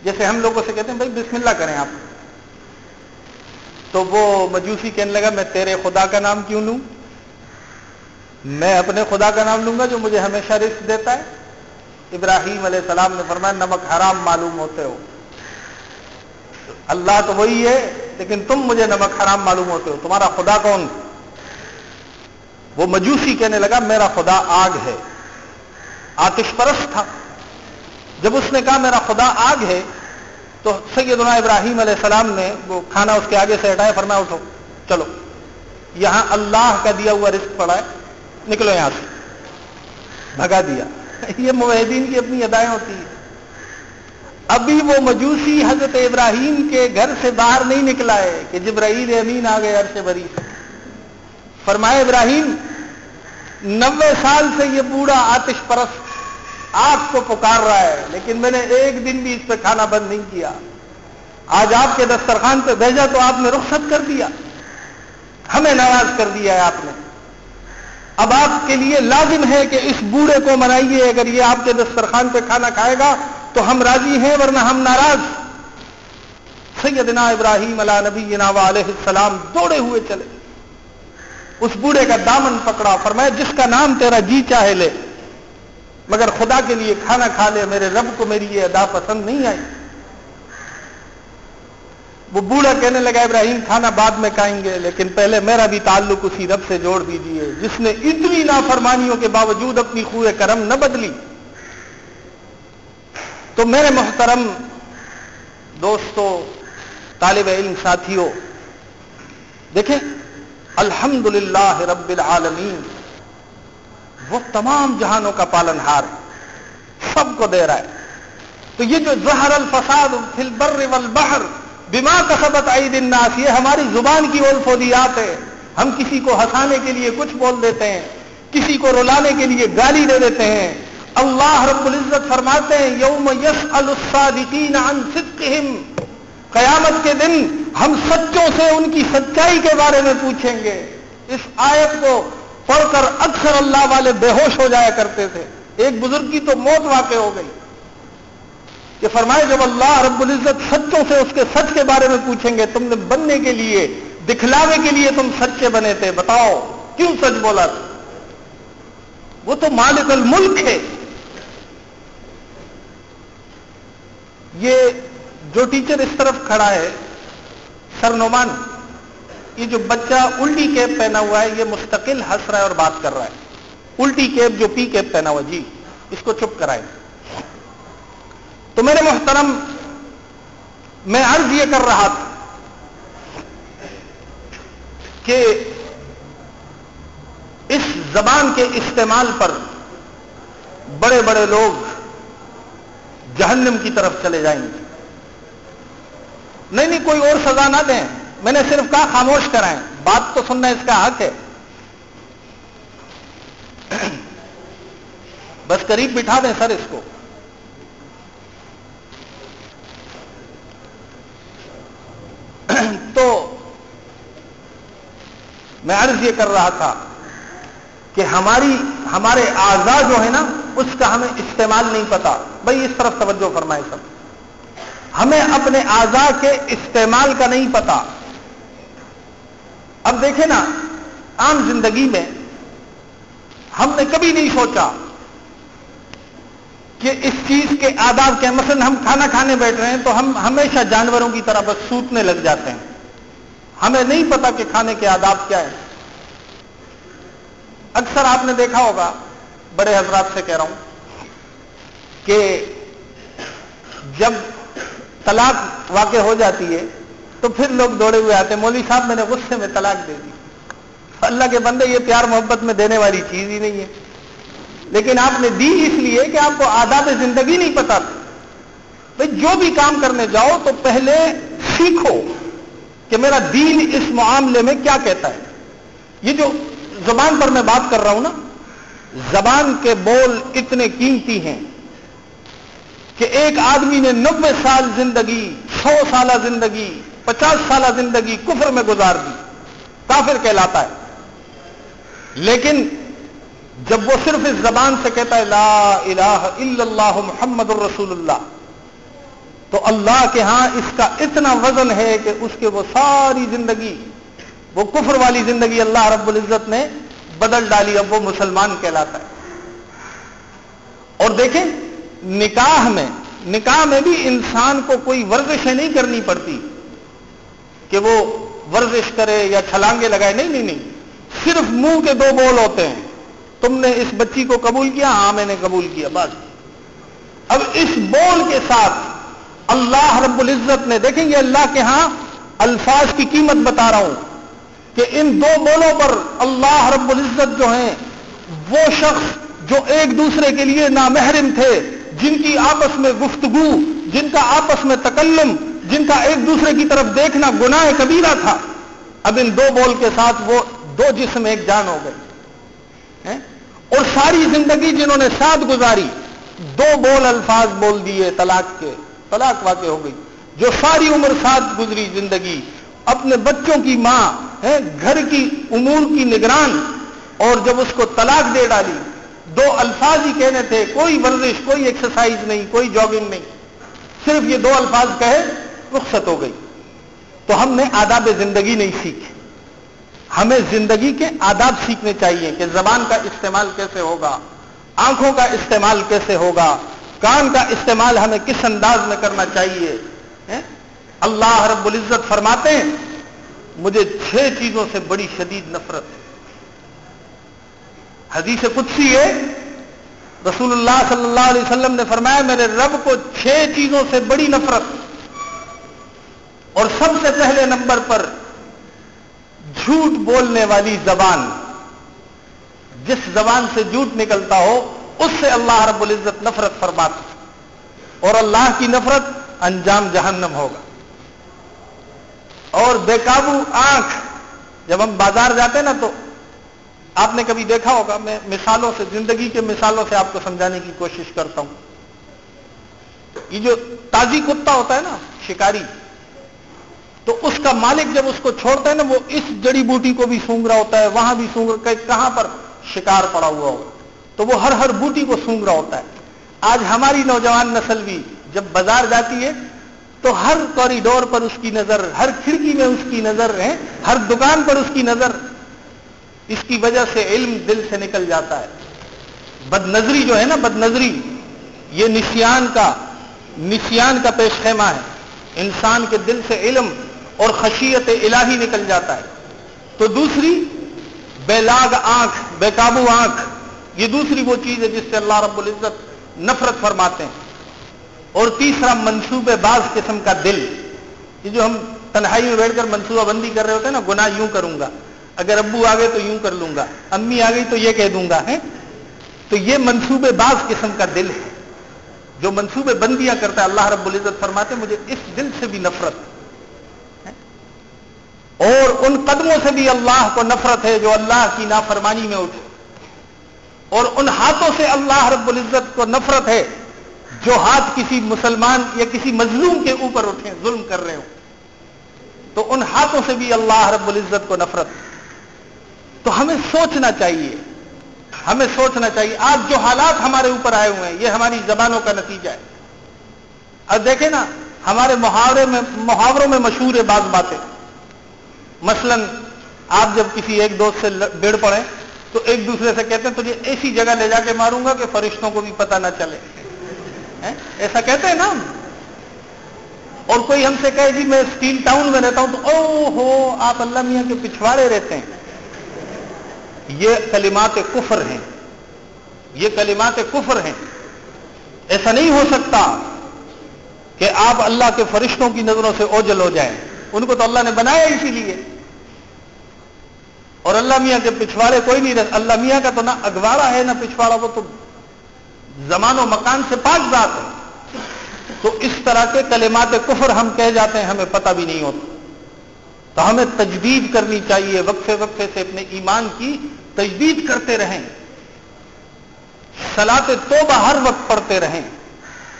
جیسے ہم لوگوں سے کہتے ہیں، بھائی بسم اللہ کریں آپ۔ تو وہ مجوسی کہنے لگا، میں تیرے خدا کا نام کیوں لوں؟ میں اپنے خدا کا نام لوں گا جو مجھے ہمیشہ رزق دیتا ہے۔ ابراہیم علیہ السلام نے فرمایا، نمک حرام معلوم ہوتے ہو۔ اللہ تو وہی ہے، لیکن تم مجھے نمک حرام معلوم ہوتے ہو۔ تمہارا خدا کون؟ وہ مجوسی کہنے لگا، میرا خدا آگ ہے۔ آتش پرست تھا۔ جب اس نے کہا، میرا خدا آگ ہے، تو سیدنا ابراہیم علیہ السلام نے وہ کھانا اس کے آگے سے ہٹایا، فرمایا، اٹھو، چلو۔ یہاں اللہ کا دیا ہوا رزق پڑا ہے، نکلو یہاں سے۔ بھگا دیا۔ یہ معاہدین کی اپنی ادائیں ہوتی ہیں ابھی وہ مجوسی حضرت ابراہیم کے گھر سے باہر نہیں نکلا ہے کہ جبرائیل امین آ گئے عرصے بری فرمائے ابراہیم، نوے سال سے یہ بوڑھا آتش پرست آپ کو پکار رہا ہے، لیکن میں نے ایک دن بھی اس پہ کھانا بند نہیں کیا۔ آج آپ کے دسترخوان پہ بھیجا تو آپ نے رخصت کر دیا۔ ہمیں ناراض کر دیا ہے آپ نے۔ اب آپ کے لیے لازم ہے کہ اس بوڑھے کو منائیے، اگر یہ آپ کے دسترخوان پہ کھانا کھائے گا تو ہم راضی ہیں، ورنہ ہم ناراض۔ سیدنا ابراہیم علیہ نبی علیہ السلام دوڑے ہوئے چلے۔ اس بوڑھے کا دامن پکڑا، فرمایا، جس کا نام تیرا جی چاہے لے، مگر خدا کے لیے کھانا کھا لے، میرے رب کو میری یہ ادا پسند نہیں آئی۔ وہ بوڑھا کہنے لگا، ابراہیم، کھانا بعد میں کھائیں گے، لیکن پہلے میرا بھی تعلق اسی رب سے جوڑ دیجیے جس نے اتنی نافرمانیوں کے باوجود اپنی خوئے کرم نہ بدلی. تو میرے محترم دوستوں طالب علم ساتھیوں، دیکھیں الحمد رب العالمین، وہ تمام جہانوں کا پالن ہار ہے، سب کو دے رہا ہے۔ تو یہ جو زہر الفساد فی البر والبحر بما کسبت عید الناس، یہ ہماری زبان کی الفودیات ہے۔ ہم کسی کو ہنسانے کے لیے کچھ بول دیتے ہیں، کسی کو رلانے کے لیے گالی دے دیتے ہیں۔ اللہ رب العزت فرماتے ہیں، یوم یس الصادقین عن صدقہم۔ قیامت کے دن ہم سچوں سے ان کی سچائی کے بارے میں پوچھیں گے۔ اس آیت کو پڑھ کر اکثر اللہ والے بے ہوش ہو جایا کرتے تھے۔ ایک بزرگ کی تو موت واقع ہو گئی۔ کہ فرمائے جب اللہ رب العزت سچوں سے اس کے سچ کے بارے میں پوچھیں گے، تم نے بننے کے لیے، دکھلاوے کے لیے تم سچے بنے تھے، بتاؤ، کیوں سچ بولا؟ تھا وہ تو مالک الملک ہے۔ یہ جو ٹیچر اس طرف کھڑا ہے سر نعمان یہ جو بچہ الٹی کیپ پہنا ہوا ہے، یہ مستقل ہنس رہا ہے اور بات کر رہا ہے۔ الٹی کیپ جو پی کیپ پہنا ہوا جی اس کو چپ کرائیں۔ تو میرے محترم، میں عرض یہ کر رہا تھا کہ اس زبان کے استعمال پر بڑے بڑے لوگ جہنم کی طرف چلے جائیں گے۔ نہیں نہیں، کوئی اور سزا نہ دیں۔ میں نے صرف کہا خاموش کرائیں۔ بات تو سننا اس کا حق ہے۔ بس قریب بٹھا دیں سر اس کو۔ تو میں عرض یہ کر رہا تھا کہ ہماری ہمارے آزاد جو ہے نا، اس کا ہمیں استعمال نہیں پتا۔ بھائی، اس طرف توجہ فرمائے سب۔ ہمیں اپنے آزا کے استعمال کا نہیں پتا۔ اب دیکھیں نا، عام زندگی میں ہم نے کبھی نہیں سوچا کہ اس چیز کے آداب کے مثلا ہم کھانا کھانے بیٹھ رہے ہیں تو ہم ہمیشہ جانوروں کی طرح بس سوتنے لگ جاتے ہیں۔ ہمیں نہیں پتا کہ کھانے کے آداب کیا ہے اکثر آپ نے دیکھا ہوگا، بڑے حضرات سے کہہ رہا ہوں، کہ جب طلاق واقع ہو جاتی ہے تو پھر لوگ دوڑے ہوئے آتے ہیں۔ مولوی صاحب، میں نے غصے میں طلاق دے دی۔ اللہ کے بندے، یہ پیار محبت میں دینے والی چیز ہی نہیں ہے۔ لیکن آپ نے دی اس لیے کہ آپ کو آداب زندگی نہیں پتا تھا۔ بھائی، جو بھی کام کرنے جاؤ تو پہلے سیکھو کہ میرا دین اس معاملے میں کیا کہتا ہے۔ یہ جو زبان پر میں بات کر رہا ہوں نا، زبان کے بول اتنے قیمتی ہیں کہ ایک آدمی نے نبے سال زندگی، سو سالہ زندگی، پچاس سالہ زندگی کفر میں گزار دی، کافر کہلاتا ہے۔ لیکن جب وہ صرف اس زبان سے کہتا ہے لا الہ الا اللہ محمد الرسول اللہ، تو اللہ کے ہاں اس کا اتنا وزن ہے کہ اس کے وہ ساری زندگی، وہ کفر والی زندگی اللہ رب العزت نے بدل ڈالی، اب وہ مسلمان کہلاتا ہے۔ اور دیکھیں، نکاح میں نکاح میں بھی انسان کو کوئی ورزشیں نہیں کرنی پڑتی کہ وہ ورزش کرے یا چھلانگے لگائے، نہیں نہیں نہیں، صرف منہ کے دو بول ہوتے ہیں۔ تم نے اس بچی کو قبول کیا؟ ہاں میں نے قبول کیا، بس۔ اب اس بول کے ساتھ اللہ رب العزت نے، دیکھیں گے اللہ کے ہاں الفاظ کی قیمت بتا رہا ہوں کہ ان دو بولوں پر اللہ رب العزت جو ہیں، وہ شخص جو ایک دوسرے کے لیے نامحرم تھے، جن کی آپس میں گفتگو، جن کا آپس میں تکلم، جن کا ایک دوسرے کی طرف دیکھنا گناہ کبیرہ تھا۔ اب ان دو بول کے ساتھ وہ دو جسم ایک جان ہو گئے۔ اور ساری زندگی جنہوں نے ساتھ گزاری، دو بول الفاظ بول دیے طلاق کے، طلاق واقع ہو گئی۔ جو ساری عمر ساتھ گزری زندگی، اپنے بچوں کی ماں، ہے، گھر کی امور کی نگران، اور جب اس کو طلاق دے ڈالی، دو الفاظ ہی کہنے تھے، کوئی ورزش، کوئی ایکسرسائز نہیں، کوئی جاگنگ نہیں۔ صرف یہ دو الفاظ کہے، رخصت ہو گئی۔ تو ہم نے آداب زندگی نہیں سیکھے۔ ہمیں زندگی کے آداب سیکھنے چاہیے کہ زبان کا استعمال کیسے ہوگا، آنکھوں کا استعمال کیسے ہوگا، کان کا استعمال ہمیں کس انداز میں کرنا چاہیے اللہ رب العزت فرماتے ہیں، مجھے چھ چیزوں سے بڑی شدید نفرت ہے۔ حدیث قدسی ہے، رسول اللہ صلی اللہ علیہ وسلم نے فرمایا، میرے رب کو چھ چیزوں سے بڑی نفرت۔ اور سب سے پہلے نمبر پر جھوٹ بولنے والی زبان جس زبان سے جھوٹ نکلتا ہو، اس سے اللہ رب العزت نفرت فرماتا اور اللہ کی نفرت انجام جہنم ہوگا۔ اور بے قابو آنکھ، جب ہم بازار جاتے ہیں نا تو آپ نے کبھی دیکھا ہوگا، میں مثالوں سے، زندگی کے مثالوں سے آپ کو سمجھانے کی کوشش کرتا ہوں۔ یہ جو تازی کتا ہوتا ہے نا، شکاری تو اس کا مالک جب اس کو چھوڑتا ہے نا، وہ اس جڑی بوٹی کو بھی سونگ رہا ہوتا ہے، وہاں بھی سونگ رہا کہاں پر شکار پڑا ہوا ہوگا تو وہ ہر ہر بوٹی کو سونگ رہا ہوتا ہے۔ آج ہماری نوجوان نسل بھی جب بازار جاتی ہے، تو ہر کوریڈور پر اس کی نظر، ہر کھڑکی میں اس کی نظر ہے، ہر دکان پر اس کی نظر۔ اس کی وجہ سے علم دل سے نکل جاتا ہے۔ بد نظری جو ہے نا بد نظری یہ نسیان کا نسیان کا پیش خیمہ ہے۔ انسان کے دل سے علم اور خشیت الہی نکل جاتا ہے۔ تو دوسری بے لاگ آنکھ بے قابو آنکھ، یہ دوسری وہ چیز ہے جس سے اللہ رب العزت نفرت فرماتے ہیں۔ اور تیسرا منصوبے باز قسم کا دل۔ یہ جو ہم تنہائی میں بیٹھ کر منصوبہ بندی کر رہے ہوتے ہیں نا، گناہ یوں کروں گا۔ اگر ابو آ گئے تو یوں کر لوں گا، امی آ گئی تو یہ کہہ دوں گا ہے تو یہ منصوبے باز قسم کا دل ہے۔ جو منصوبے بندیاں کرتا ہے، اللہ رب العزت فرماتے مجھے اس دل سے بھی نفرت۔ اور ان قدموں سے بھی اللہ کو نفرت ہے جو اللہ کی نافرمانی میں اٹھے۔ اور ان ہاتھوں سے اللہ رب العزت کو نفرت ہے جو ہاتھ کسی مسلمان یا کسی مظلوم کے اوپر اٹھے، ظلم کر رہے ہوں۔ تو ان ہاتھوں سے بھی اللہ رب العزت کو نفرت۔ تو ہمیں سوچنا چاہیے۔ ہمیں سوچنا چاہیے، آج جو حالات ہمارے اوپر آئے ہوئے ہیں، یہ ہماری زبانوں کا نتیجہ ہے۔ اب دیکھیں نا، ہمارے محاورے میں، محاوروں میں مشہور ہے بعض باتیں۔ مثلا آپ جب کسی ایک دوست سے بڑ پڑے، تو ایک دوسرے سے کہتے ہیں، تجھے ایسی جگہ لے جا کے ماروں گا کہ فرشتوں کو بھی پتہ نہ چلے۔ ایسا کہتے ہیں نا اور کوئی ہم سے کہے جی میں اسٹیل ٹاؤن میں رہتا ہوں، تو او ہو آپ اللہ میاں کے پچھواڑے رہتے ہیں۔ یہ کلمات کفر ہیں۔ یہ کلمات کفر ہیں۔ ایسا نہیں ہو سکتا کہ آپ اللہ کے فرشتوں کی نظروں سے اوجل ہو جائیں۔ ان کو تو اللہ نے بنایا اسی لیے۔ اور اللہ میاں کے پچھواڑے کوئی نہیں رہتا اللہ میاں کا تو نہ اگوارا ہے نہ پچھواڑا، وہ تو زمان و مکان سے پاک ذات ہے۔ تو اس طرح کے کلمات کفر ہم کہہ جاتے ہیں، ہمیں پتہ بھی نہیں ہوتا۔ تو ہمیں تجدید کرنی چاہیے، وقفے وقفے سے اپنے ایمان کی تجدید کرتے رہیں۔ سلاط توبہ ہر وقت پڑھتے رہیں۔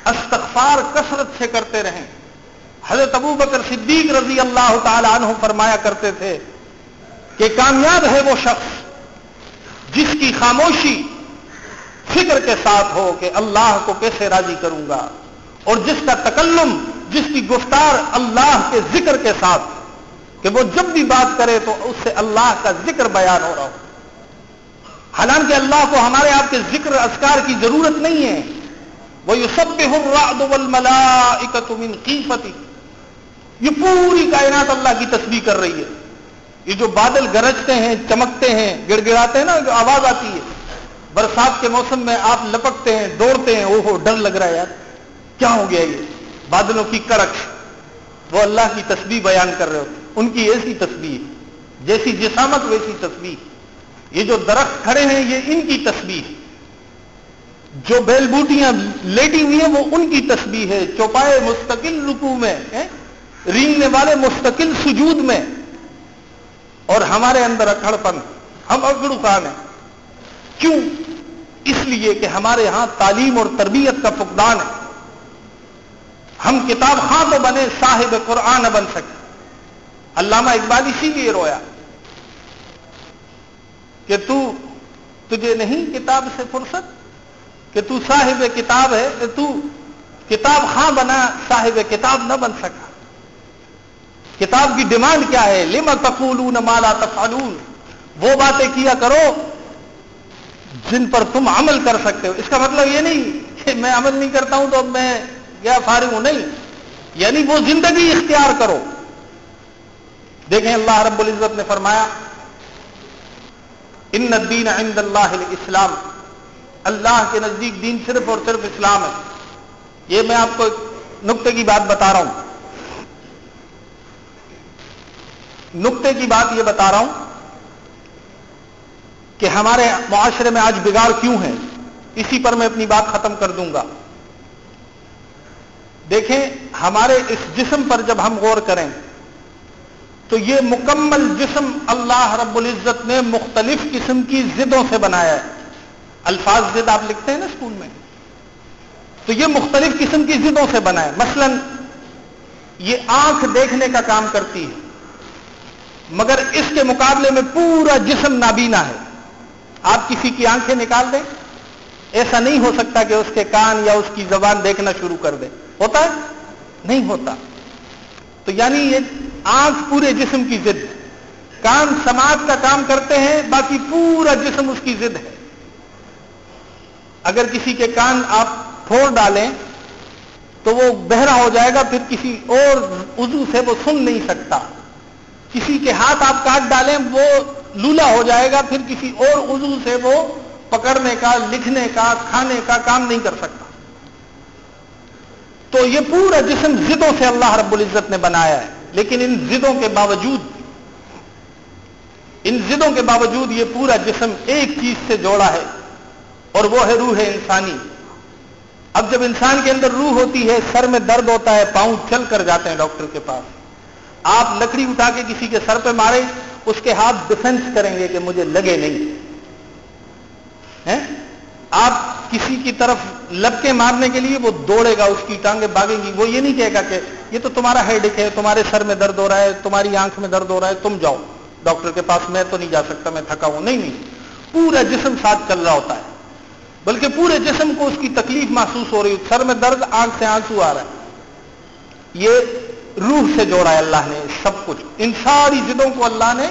استغفار کثرت سے کرتے رہیں۔ حضرت ابو بکر صدیق رضی اللہ تعالی عنہ فرمایا کرتے تھے کہ کامیاب ہے وہ شخص جس کی خاموشی فکر کے ساتھ ہو کہ اللہ کو کیسے راضی کروں گا اور جس کا تکلم، جس کی گفتار اللہ کے ذکر کے ساتھ کہ وہ جب بھی بات کرے تو اس سے اللہ کا ذکر بیان ہو رہا ہو۔ حالانکہ اللہ کو ہمارے آپ کے ذکر اسکار کی ضرورت نہیں ہے۔ وہ یہ سب ملا من قیفتی یہ پوری کائنات اللہ کی تسبیح کر رہی ہے۔ یہ جو بادل گرجتے ہیں، چمکتے ہیں گڑ گڑاتے ہیں نا، جو آواز آتی ہے۔ برسات کے موسم میں آپ لپکتے ہیں، دوڑتے ہیں، اوہو، ڈر لگ رہا ہے یار۔ کیا ہو گیا یہ؟ بادلوں کی کرکش وہ اللہ کی تسبیح بیان کر رہے ہوتے ان کی ایسی تصویر جیسی جسامت، ویسی تصویر یہ جو درخت کھڑے ہیں، یہ ان کی تسبیح۔ جو بیل بوٹیاں لیٹی ہوئی ہیں، وہ ان کی تسبیح ہے۔ چوپائے مستقل رکو میں رینگنے والے مستقل سجود میں اور ہمارے اندر اکڑ پن، ہم اگڑو خان ہیں۔ کیوں؟ اس لیے کہ ہمارے ہاں تعلیم اور تربیت کا فقدان ہے۔ ہم کتاب خاں تو بنے، صاحب قرآن نہ بن سکے۔ علامہ اقبال اسی لیے رویا کہ تو تجھے نہیں کتاب سے فرصت؟ کہ تو صاحب کتاب ہے، کہ تو کتاب خاں بنا، صاحب کتاب نہ بن سکا۔ کتاب کی ڈیمانڈ کیا ہے؟ لما تقولون مالا تفعلون؟ وہ باتیں کیا کرو جن پر تم عمل کر سکتے ہو۔ اس کا مطلب یہ نہیں کہ میں عمل نہیں کرتا ہوں تو اب میں کیا فارغ ہوں، نہیں۔ یعنی وہ زندگی اختیار کرو۔ دیکھیں اللہ رب العزت نے فرمایا، ان الدین عند اللہ اسلام اللہ کے نزدیک دین صرف اور صرف اسلام ہے۔ یہ میں آپ کو ایک نقطے کی بات بتا رہا ہوں۔ نقطے کی بات یہ بتا رہا ہوں کہ ہمارے معاشرے میں آج بگاڑ کیوں ہے؟ اسی پر میں اپنی بات ختم کر دوں گا۔ دیکھیں، ہمارے اس جسم پر جب ہم غور کریں، تو یہ مکمل جسم اللہ رب العزت نے مختلف قسم کی زدوں سے بنایا ہے۔ الفاظ زد آپ لکھتے ہیں نا اسکول میں؟ تو یہ مختلف قسم کی زدوں سے بنا ہے۔ مثلا، یہ آنکھ دیکھنے کا کام کرتی ہے۔ مگر اس کے مقابلے میں پورا جسم نابینا ہے۔ آپ کسی کی آنکھیں نکال دیں۔ ایسا نہیں ہو سکتا کہ اس کے کان یا اس کی زبان دیکھنا شروع کر دے۔ ہوتا ہے؟ نہیں ہوتا۔ تو یعنی یہ آنکھ پورے جسم کی ضد کان سماج کا کام کرتے ہیں، باقی پورا جسم اس کی ضد ہے۔ اگر کسی کے کان آپ پھوڑ ڈالیں تو وہ بہرا ہو جائے گا، پھر کسی اور عضو سے وہ سن نہیں سکتا۔ کسی کے ہاتھ آپ کاٹ ڈالیں، وہ لولا ہو جائے گا، پھر کسی اور عضو سے وہ پکڑنے کا، لکھنے کا، کھانے کا کام نہیں کر سکتا۔ تو یہ پورا جسم زدوں سے اللہ رب العزت نے بنایا ہے، لیکن ان زدوں کے باوجود ان زدوں کے باوجود یہ پورا جسم ایک چیز سے جوڑا ہے، اور وہ ہے روح انسانی۔ اب جب انسان کے اندر روح ہوتی ہے، سر میں درد ہوتا ہے، پاؤں چل کر جاتے ہیں ڈاکٹر کے پاس۔ آپ لکڑی اٹھا کے کسی کے سر پہ مارے، اس کے ہاتھ ڈیفنس کریں گے کہ مجھے لگے نہیں۔ آپ کسی کی طرف لپکے مارنے کے لیے وہ دوڑے گا، اس کی ٹانگیں بھاگیں گی، وہ یہ نہیں کہے گا کہ یہ تو تمہارا ہیڈ ہے، تمہارے سر میں درد ہو رہا ہے، تمہاری آنکھ میں درد ہو رہا ہے، تم جاؤ۔ ڈاکٹر کے پاس میں تو نہیں جا سکتا، میں تھکا ہوں۔ نہیں نہیں۔ پورا جسم ساتھ چل رہا ہوتا ہے۔ بلکہ پورے جسم کو اس کی تکلیف محسوس ہو رہی ہے۔ سر میں درد آنکھ سے آنسو آ رہا ہے۔ یہ روح سے جوڑا ہے اللہ نے، سب کچھ۔ ان ساری جدوں کو اللہ نے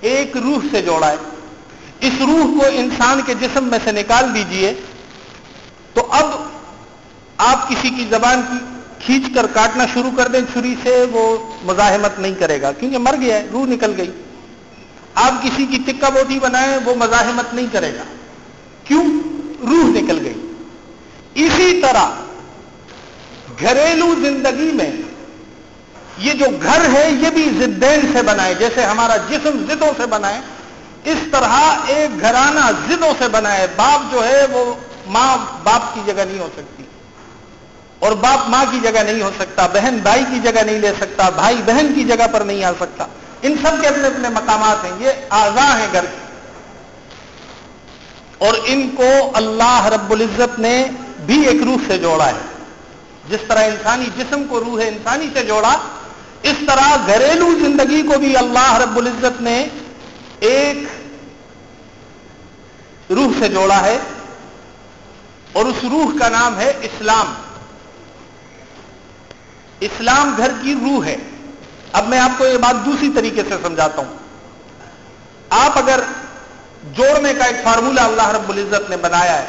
ایک روح سے جوڑا ہے۔ اس روح کو انسان کے جسم میں سے نکال دیجیے۔ تو اب آپ کسی کی زبان کی کھینچ کر کاٹنا شروع کر دیں، چھری سے وہ مزاحمت نہیں کرے گا۔ کیونکہ مر گیا ہے، روح نکل گئی۔ آپ کسی کی چکا بوٹی بنائیں، وہ مزاحمت نہیں کرے گا۔ کیوں؟ روح نکل گئی۔ اسی طرح گھریلو زندگی میں یہ جو گھر ہے یہ بھی زدین سے بنائے، جیسے ہمارا جسم زدوں سے بنائے، اس طرح ایک گھرانہ زدوں سے بنائے۔ باپ جو ہے وہ ماں باپ کی جگہ نہیں ہو سکتی اور باپ ماں کی جگہ نہیں ہو سکتا، بہن بھائی کی جگہ نہیں لے سکتا، بھائی بہن کی جگہ پر نہیں آ سکتا۔ ان سب کے اپنے اپنے مقامات ہیں، یہ آزاں ہیں گھر کے۔ اور ان کو اللہ رب العزت نے بھی ایک روح سے جوڑا ہے۔ جس طرح انسانی جسم کو روح انسانی سے جوڑا اس طرح گھریلو زندگی کو بھی اللہ رب العزت نے ایک روح سے جوڑا ہے اور اس روح کا نام ہے اسلام۔ اسلام گھر کی روح ہے۔ اب میں آپ کو یہ بات دوسری طریقے سے سمجھاتا ہوں۔ آپ اگر جوڑنے کا ایک فارمولا اللہ رب العزت نے بنایا ہے،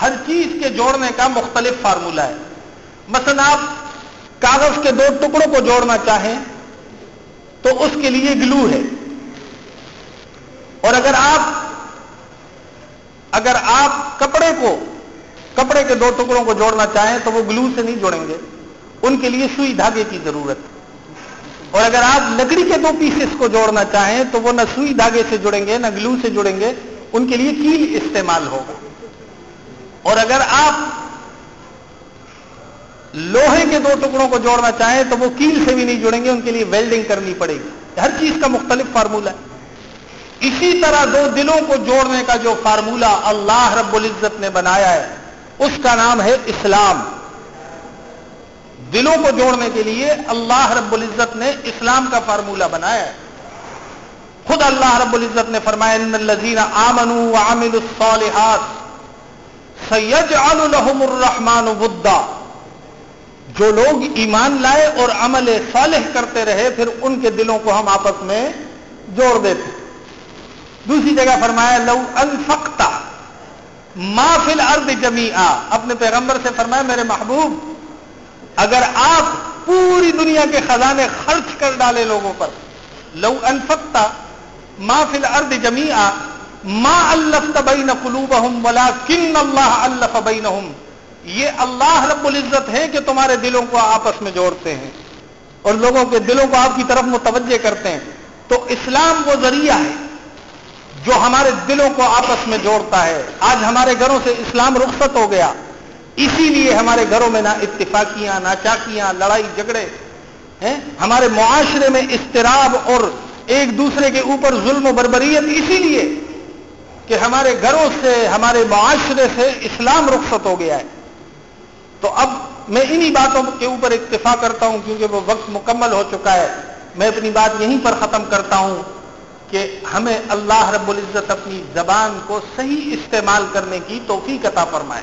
ہر چیز کے جوڑنے کا مختلف فارمولا ہے۔ مثلا آپ کاغذ کے دو ٹکڑوں کو جوڑنا چاہیں تو اس کے لیے گلو ہے۔ اور اگر آپ اگر آپ کپڑے کو کپڑے کے دو ٹکڑوں کو جوڑنا چاہیں تو وہ گلو سے نہیں جوڑیں گے۔ ان کے لیے سوئی دھاگے کی ضرورت۔ ہے اور اگر آپ لکڑی کے دو پیسز کو جوڑنا چاہیں تو وہ نہ سوئی دھاگے سے جڑیں گے، نہ گلو سے جڑیں گے۔ ان کے لیے کیل استعمال ہوگا۔ اور اگر آپ لوہے کے دو ٹکڑوں کو جوڑنا چاہیں تو وہ کیل سے بھی نہیں جڑیں گے، ان کے لیے ویلڈنگ کرنی پڑے گی۔ ہر چیز کا مختلف فارمولہ ہے۔ اسی طرح دو دلوں کو جوڑنے کا جو فارمولہ اللہ رب العزت نے بنایا ہے، اس کا نام ہے اسلام۔ دلوں کو جوڑنے کے لیے اللہ رب العزت نے اسلام کا فارمولہ بنایا ہے۔ خود اللہ رب العزت نے فرمایا، ان الذین آمنوا وعملوا الصالحات سیجعل لهم الرحمن ودا جو لوگ ایمان لائے اور عمل صالح کرتے رہے، پھر ان کے دلوں کو ہم آپس میں جوڑ دیتے دوسری جگہ فرمایا، لو انفقتا ما فی الارض جمیعا۔ اپنے پیغمبر سے فرمایا، میرے محبوب، اگر آپ پوری دنیا کے خزانے خرچ کر ڈالے لوگوں پر، لو انفقتا ما فی الارض جمیعا، ما الفت بین قلوبہم ولکن اللہ الف بینہم۔ یہ اللہ رب العزت ہے کہ تمہارے دلوں کو آپس میں جوڑتے ہیں اور لوگوں کے دلوں کو آپ کی طرف متوجہ کرتے ہیں تو اسلام وہ ذریعہ ہے جو ہمارے دلوں کو آپس میں جوڑتا ہے۔ آج ہمارے گھروں سے اسلام رخصت ہو گیا۔ اسی لیے ہمارے گھروں میں نہ اتفاقیاں، نہ چاکیاں، لڑائی، جھگڑے، ہیں؟ ہمارے معاشرے میں استراب اور ایک دوسرے کے اوپر ظلم و بربریت، اسی لیے کہ ہمارے گھروں سے، ہمارے معاشرے سے اسلام رخصت ہو گیا ہے۔ تو اب میں انہی باتوں کے اوپر اکتفا کرتا ہوں کیونکہ وہ وقت مکمل ہو چکا ہے۔ میں اپنی بات یہیں پر ختم کرتا ہوں کہ ہمیں اللہ رب العزت اپنی زبان کو صحیح استعمال کرنے کی توفیق عطا فرمائے۔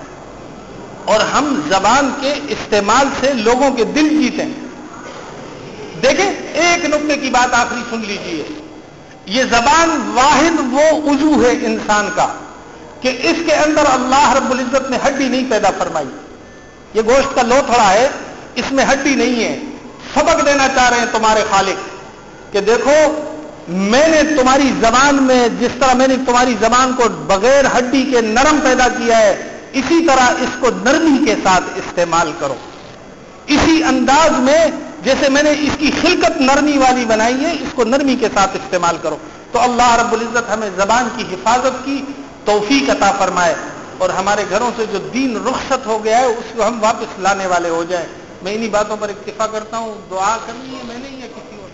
اور ہم زبان کے استعمال سے لوگوں کے دل جیتے ہیں دیکھیں، ایک نقطے کی بات آخری سن لیجیے۔ یہ زبان واحد وہ عضو ہے انسان کا کہ اس کے اندر اللہ رب العزت نے ہڈی نہیں پیدا فرمائی۔ یہ گوشت کا لوتھڑا ہے، اس میں ہڈی نہیں ہے۔ سبق دینا چاہ رہے ہیں تمہارے خالق کہ دیکھو، میں نے تمہاری زبان میں، جس طرح میں نے تمہاری زبان کو بغیر ہڈی کے نرم پیدا کیا ہے، اسی طرح اس کو نرمی کے ساتھ استعمال کرو۔ اسی انداز میں جیسے میں نے اس کی خلقت نرمی والی بنائی ہے، اس کو نرمی کے ساتھ استعمال کرو۔ تو اللہ رب العزت ہمیں زبان کی حفاظت کی توفیق عطا فرمائے۔ اور ہمارے گھروں سے جو دین رخصت ہو گیا ہے، اس کو ہم واپس لانے والے ہو جائیں۔ میں انہی باتوں پر اکتفا کرتا ہوں۔ دعا کرنی ہے میں نہیں یا کسی اور؟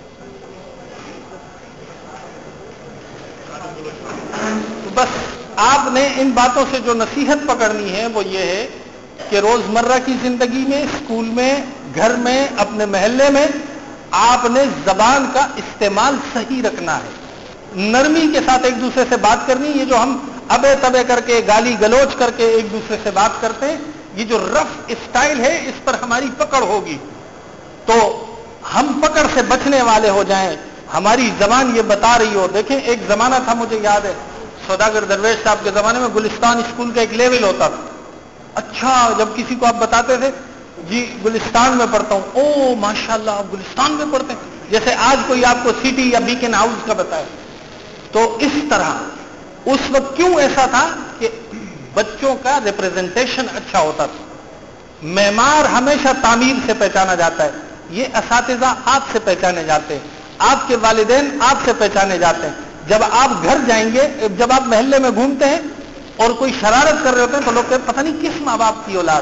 تو بس، آپ نے ان باتوں سے جو نصیحت پکڑنی ہے، وہ یہ ہے کہ روزمرہ کی زندگی میں، اسکول میں، گھر میں، اپنے محلے میں، آپ نے زبان کا استعمال صحیح رکھنا ہے۔ نرمی کے ساتھ ایک دوسرے سے بات کرنی، یہ جو ہم ابے تبے کر کے، گالی گلوچ کر کے ایک دوسرے سے بات کرتے ہیں، یہ جو رف اسٹائل ہے، اس پر ہماری پکڑ ہوگی۔ تو ہم پکڑ سے بچنے والے ہو جائیں۔ ہماری زبان یہ بتا رہی ہو، دیکھیں، ایک زمانہ تھا مجھے یاد ہے۔ سوداگر درویش صاحب کے زمانے میں گلستان اسکول کا ایک لیول ہوتا تھا۔ اچھا جب کسی کو آپ بتاتے تھے جی گلستان میں پڑھتا ہوں۔ او ماشاء اللہ آپ گلستان میں پڑھتے ہیں۔ جیسے آج کوئی آپ کو سٹی یا بیکن ہاؤس کا بتائے۔ تو اس طرح اس وقت کیوں ایسا تھا کہ بچوں کا ریپرزنٹیشن اچھا ہوتا تھا؟ معمار ہمیشہ تعمیر سے پہچانا جاتا ہے۔ یہ اساتذہ آپ سے پہچانے جاتے ہیں۔ آپ کے والدین آپ سے پہچانے جاتے ہیں۔ جب آپ گھر جائیں گے، جب آپ محلے میں گھومتے ہیں اور کوئی شرارت کر رہے ہوتے ہیں تو لوگ پتہ نہیں کس ماں باپ کی اولاد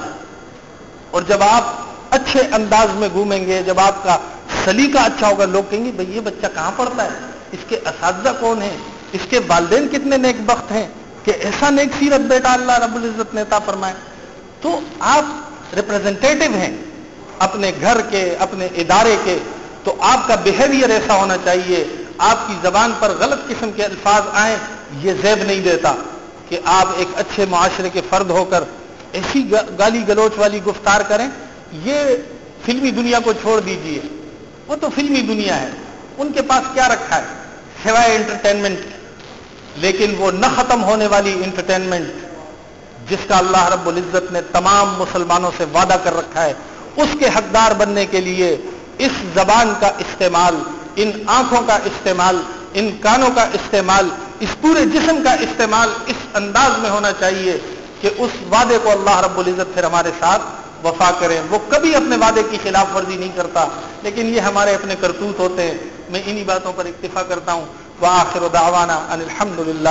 اور جب آپ اچھے انداز میں گھومیں گے، جب آپ کا سلیقہ اچھا ہوگا، لوگ کہیں گے، بھائی یہ بچہ کہاں پڑھتا ہے؟ اس کے اساتذہ کون ہیں؟ اس کے والدین کتنے نیک بخت ہیں کہ ایسا نیک سیرت بیٹا اللہ رب العزت نیتا فرمائے تو آپ ریپرزینٹیو ہیں اپنے گھر کے، اپنے ادارے کے۔ تو آپ کا بہیویئر ایسا ہونا چاہیے۔ آپ کی زبان پر غلط قسم کے الفاظ آئیں، یہ زیب نہیں دیتا کہ آپ ایک اچھے معاشرے کے فرد ہو کر ایسی گالی گلوچ والی گفتار کریں۔ یہ فلمی دنیا کو چھوڑ دیجیے۔ وہ تو فلمی دنیا ہے۔ ان کے پاس کیا رکھا ہے؟ سوائے انٹرٹینمنٹ لیکن وہ نہ ختم ہونے والی انٹرٹینمنٹ جس کا اللہ رب العزت نے تمام مسلمانوں سے وعدہ کر رکھا ہے، اس کے حقدار بننے کے لیے اس زبان کا استعمال، ان آنکھوں کا استعمال، ان کانوں کا استعمال، اس پورے جسم کا استعمال اس انداز میں ہونا چاہیے کہ اس وعدے کو اللہ رب العزت پھر ہمارے ساتھ وفا کریں۔ وہ کبھی اپنے وعدے کی خلاف ورزی نہیں کرتا، لیکن یہ ہمارے اپنے کرتوت ہوتے ہیں۔ میں انہی باتوں پر اکتفا کرتا ہوں۔ وہ آخر و الحمد للہ